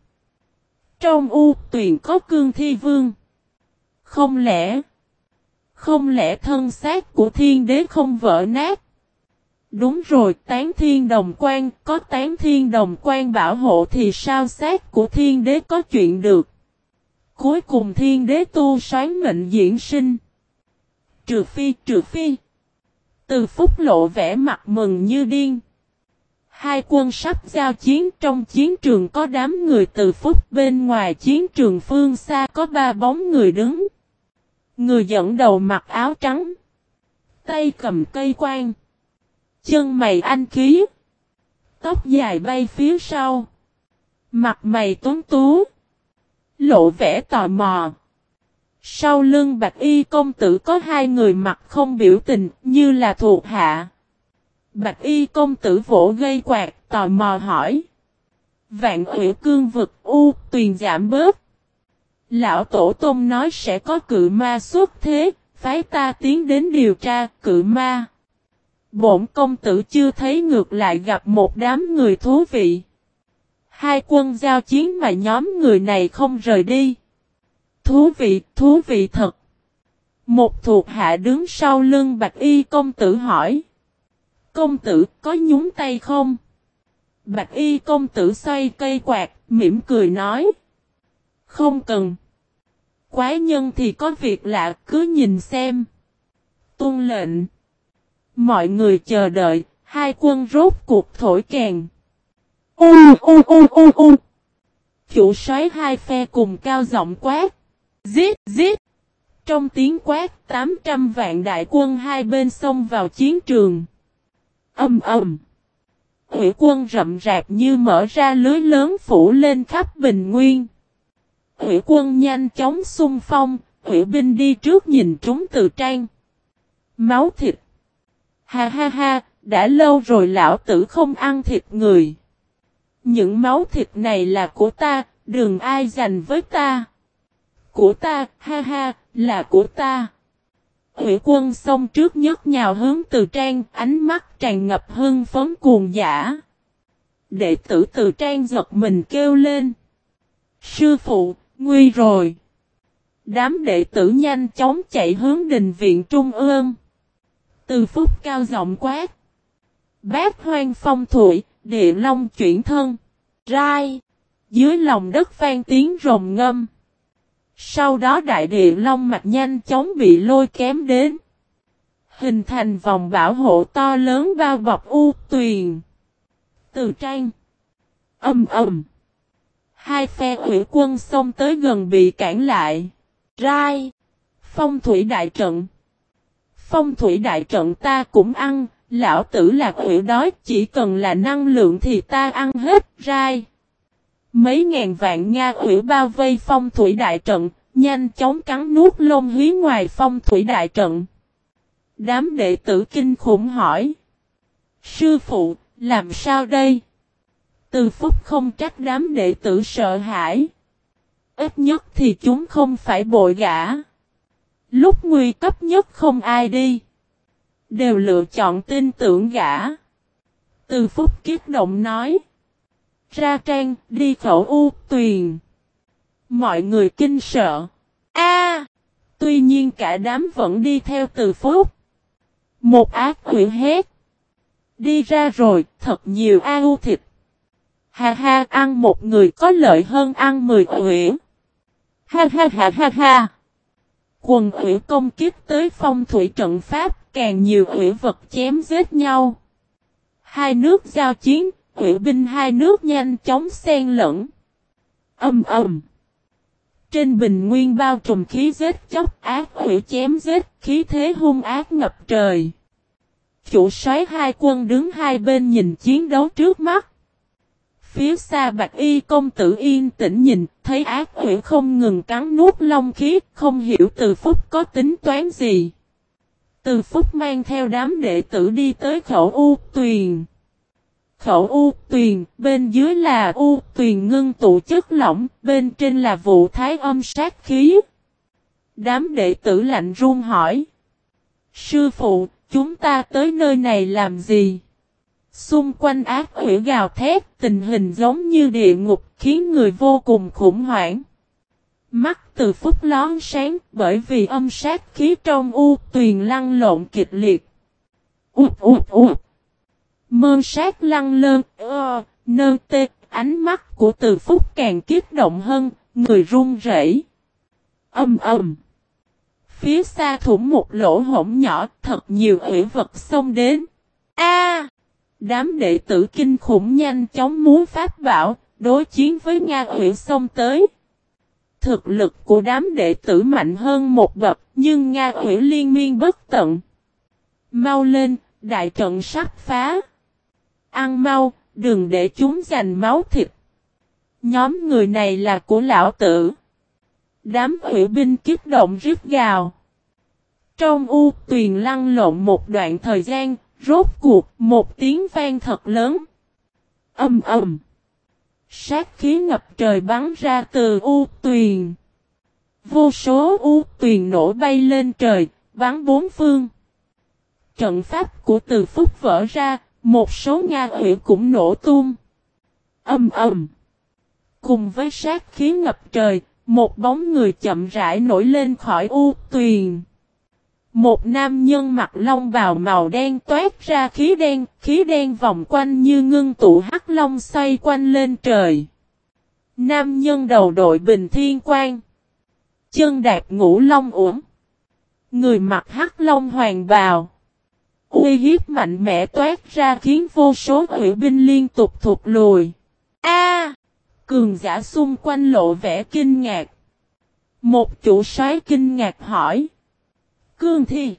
Trong U Tuyền có cương thi vương. Không lẽ, không lẽ thân xác của thiên đế không vỡ nát? Đúng rồi, tán thiên đồng quan, có tán thiên đồng quan bảo hộ thì sao xác của thiên đế có chuyện được? Cuối cùng thiên đế tu xoán mệnh diễn sinh. Trừ phi, trừ phi. Từ phúc lộ vẻ mặt mừng như điên. Hai quân sắp giao chiến trong chiến trường có đám người từ phúc bên ngoài chiến trường phương xa có ba bóng người đứng. Người dẫn đầu mặc áo trắng. Tay cầm cây quan. Chân mày anh khí. Tóc dài bay phía sau. Mặt mày tuấn tú. Lộ vẻ tò mò. Sau lưng bạch y công tử có hai người mặt không biểu tình như là thuộc hạ. Bạch y công tử vỗ gây quạt tò mò hỏi. Vạn ủy cương vực u tuyền giảm bớt. Lão Tổ Tôn nói sẽ có cự ma xuất thế, phái ta tiến đến điều tra cự ma. Bổn công tử chưa thấy ngược lại gặp một đám người thú vị. Hai quân giao chiến mà nhóm người này không rời đi. Thú vị, thú vị thật. Một thuộc hạ đứng sau lưng bạch y công tử hỏi. Công tử có nhúng tay không? Bạch y công tử xoay cây quạt, mỉm cười nói. Không cần. Quái nhân thì có việc lạ cứ nhìn xem. tuân lệnh. Mọi người chờ đợi, hai quân rốt cuộc thổi kèn. U u u u u. Chủ soái hai phe cùng cao giọng quát. Giết giết. Trong tiếng quát, 800 vạn đại quân hai bên xông vào chiến trường. Âm ầm. Hủy quân rậm rạc như mở ra lưới lớn phủ lên khắp bình nguyên. Hủy quân nhanh chóng xung phong, hủy binh đi trước nhìn trúng từ trang. Máu thịt. Ha ha ha, đã lâu rồi lão tử không ăn thịt người. Những máu thịt này là của ta, đừng ai giành với ta. Của ta, ha ha, là của ta. Hủy quân xông trước nhất nhào hướng từ trang, ánh mắt tràn ngập hưng phấn cuồng giả. Đệ tử từ trang giật mình kêu lên. Sư phụ, nguy rồi. Đám đệ tử nhanh chóng chạy hướng đình viện trung ương. Từ phút cao giọng quát. Bác hoang phong thủy, địa long chuyển thân. Rai. Dưới lòng đất vang tiếng rồng ngâm. Sau đó đại địa long mạch nhanh chóng bị lôi kém đến. Hình thành vòng bảo hộ to lớn bao bọc u tuyền. Từ trang. Âm ầm. Hai phe ủy quân xông tới gần bị cản lại. Rai. Phong thủy đại trận. Phong thủy đại trận ta cũng ăn, lão tử là khủy đói, chỉ cần là năng lượng thì ta ăn hết, rai. Mấy ngàn vạn Nga khủy bao vây phong thủy đại trận, nhanh chóng cắn nuốt lông hí ngoài phong thủy đại trận. Đám đệ tử kinh khủng hỏi. Sư phụ, làm sao đây? Từ phút không trách đám đệ tử sợ hãi. Ít nhất thì chúng không phải bội gã. Lúc nguy cấp nhất không ai đi. Đều lựa chọn tin tưởng gã. Từ phút kiết động nói. Ra trang, đi khẩu u, tuyền. Mọi người kinh sợ. A! tuy nhiên cả đám vẫn đi theo từ phút. Một ác quỷ hét. Đi ra rồi, thật nhiều au thịt. Ha ha, ăn một người có lợi hơn ăn mười huyện. Ha ha ha ha ha. Quần ủy công kích tới phong thủy trận pháp, càng nhiều ủy vật chém giết nhau. Hai nước giao chiến, ủy binh hai nước nhanh chóng xen lẫn. Âm ầm. Trên bình nguyên bao trùm khí giết chóc ác ủy chém giết, khí thế hung ác ngập trời. Chủ soái hai quân đứng hai bên nhìn chiến đấu trước mắt. Phía xa bạch y công tử yên tĩnh nhìn, thấy ác quỷ không ngừng cắn nuốt long khí, không hiểu từ phúc có tính toán gì. Từ phúc mang theo đám đệ tử đi tới khẩu U tuyền. Khẩu U tuyền, bên dưới là U tuyền ngưng tụ chất lỏng, bên trên là vụ thái âm sát khí. Đám đệ tử lạnh run hỏi. Sư phụ, chúng ta tới nơi này làm gì? Xung quanh ác quỷ gào thét, tình hình giống như địa ngục khiến người vô cùng khủng hoảng. Mắt từ phút lón sáng bởi vì âm sát khí trong u tuyền lăn lộn kịch liệt. Ụt ụt ụt. Mơ sát lăn lơn, ơ, nơ tê, ánh mắt của từ phúc càng kiếp động hơn, người run rẩy. Âm ầm. Phía xa thủng một lỗ hổng nhỏ, thật nhiều ủy vật xông đến. A! Đám đệ tử kinh khủng nhanh chóng muốn phát bảo, đối chiến với Nga ủy xông tới. Thực lực của đám đệ tử mạnh hơn một bậc, nhưng Nga ủy liên miên bất tận. Mau lên, đại trận sắp phá. Ăn mau, đừng để chúng giành máu thịt. Nhóm người này là của lão tử. Đám ủy binh kiếp động rít gào. Trong u tuyền lăn lộn một đoạn thời gian, Rốt cuộc, một tiếng vang thật lớn. Âm ầm. Sát khí ngập trời bắn ra từ u tuyền. Vô số u tuyền nổ bay lên trời, bắn bốn phương. Trận pháp của từ phúc vỡ ra, một số Nga ủy cũng nổ tung. Âm ầm. Cùng với sát khí ngập trời, một bóng người chậm rãi nổi lên khỏi u tuyền. Một nam nhân mặc long bào màu đen toát ra khí đen, khí đen vòng quanh như ngưng tụ hắc long xoay quanh lên trời. Nam nhân đầu đội bình thiên quang. Chân đạp ngũ long uổng. Người mặc hắc long hoàng bào. Uy hiếp mạnh mẽ toát ra khiến vô số hủy binh liên tục thụt lùi. A! cường giả xung quanh lộ vẻ kinh ngạc. Một chủ soái kinh ngạc hỏi. Cương thi.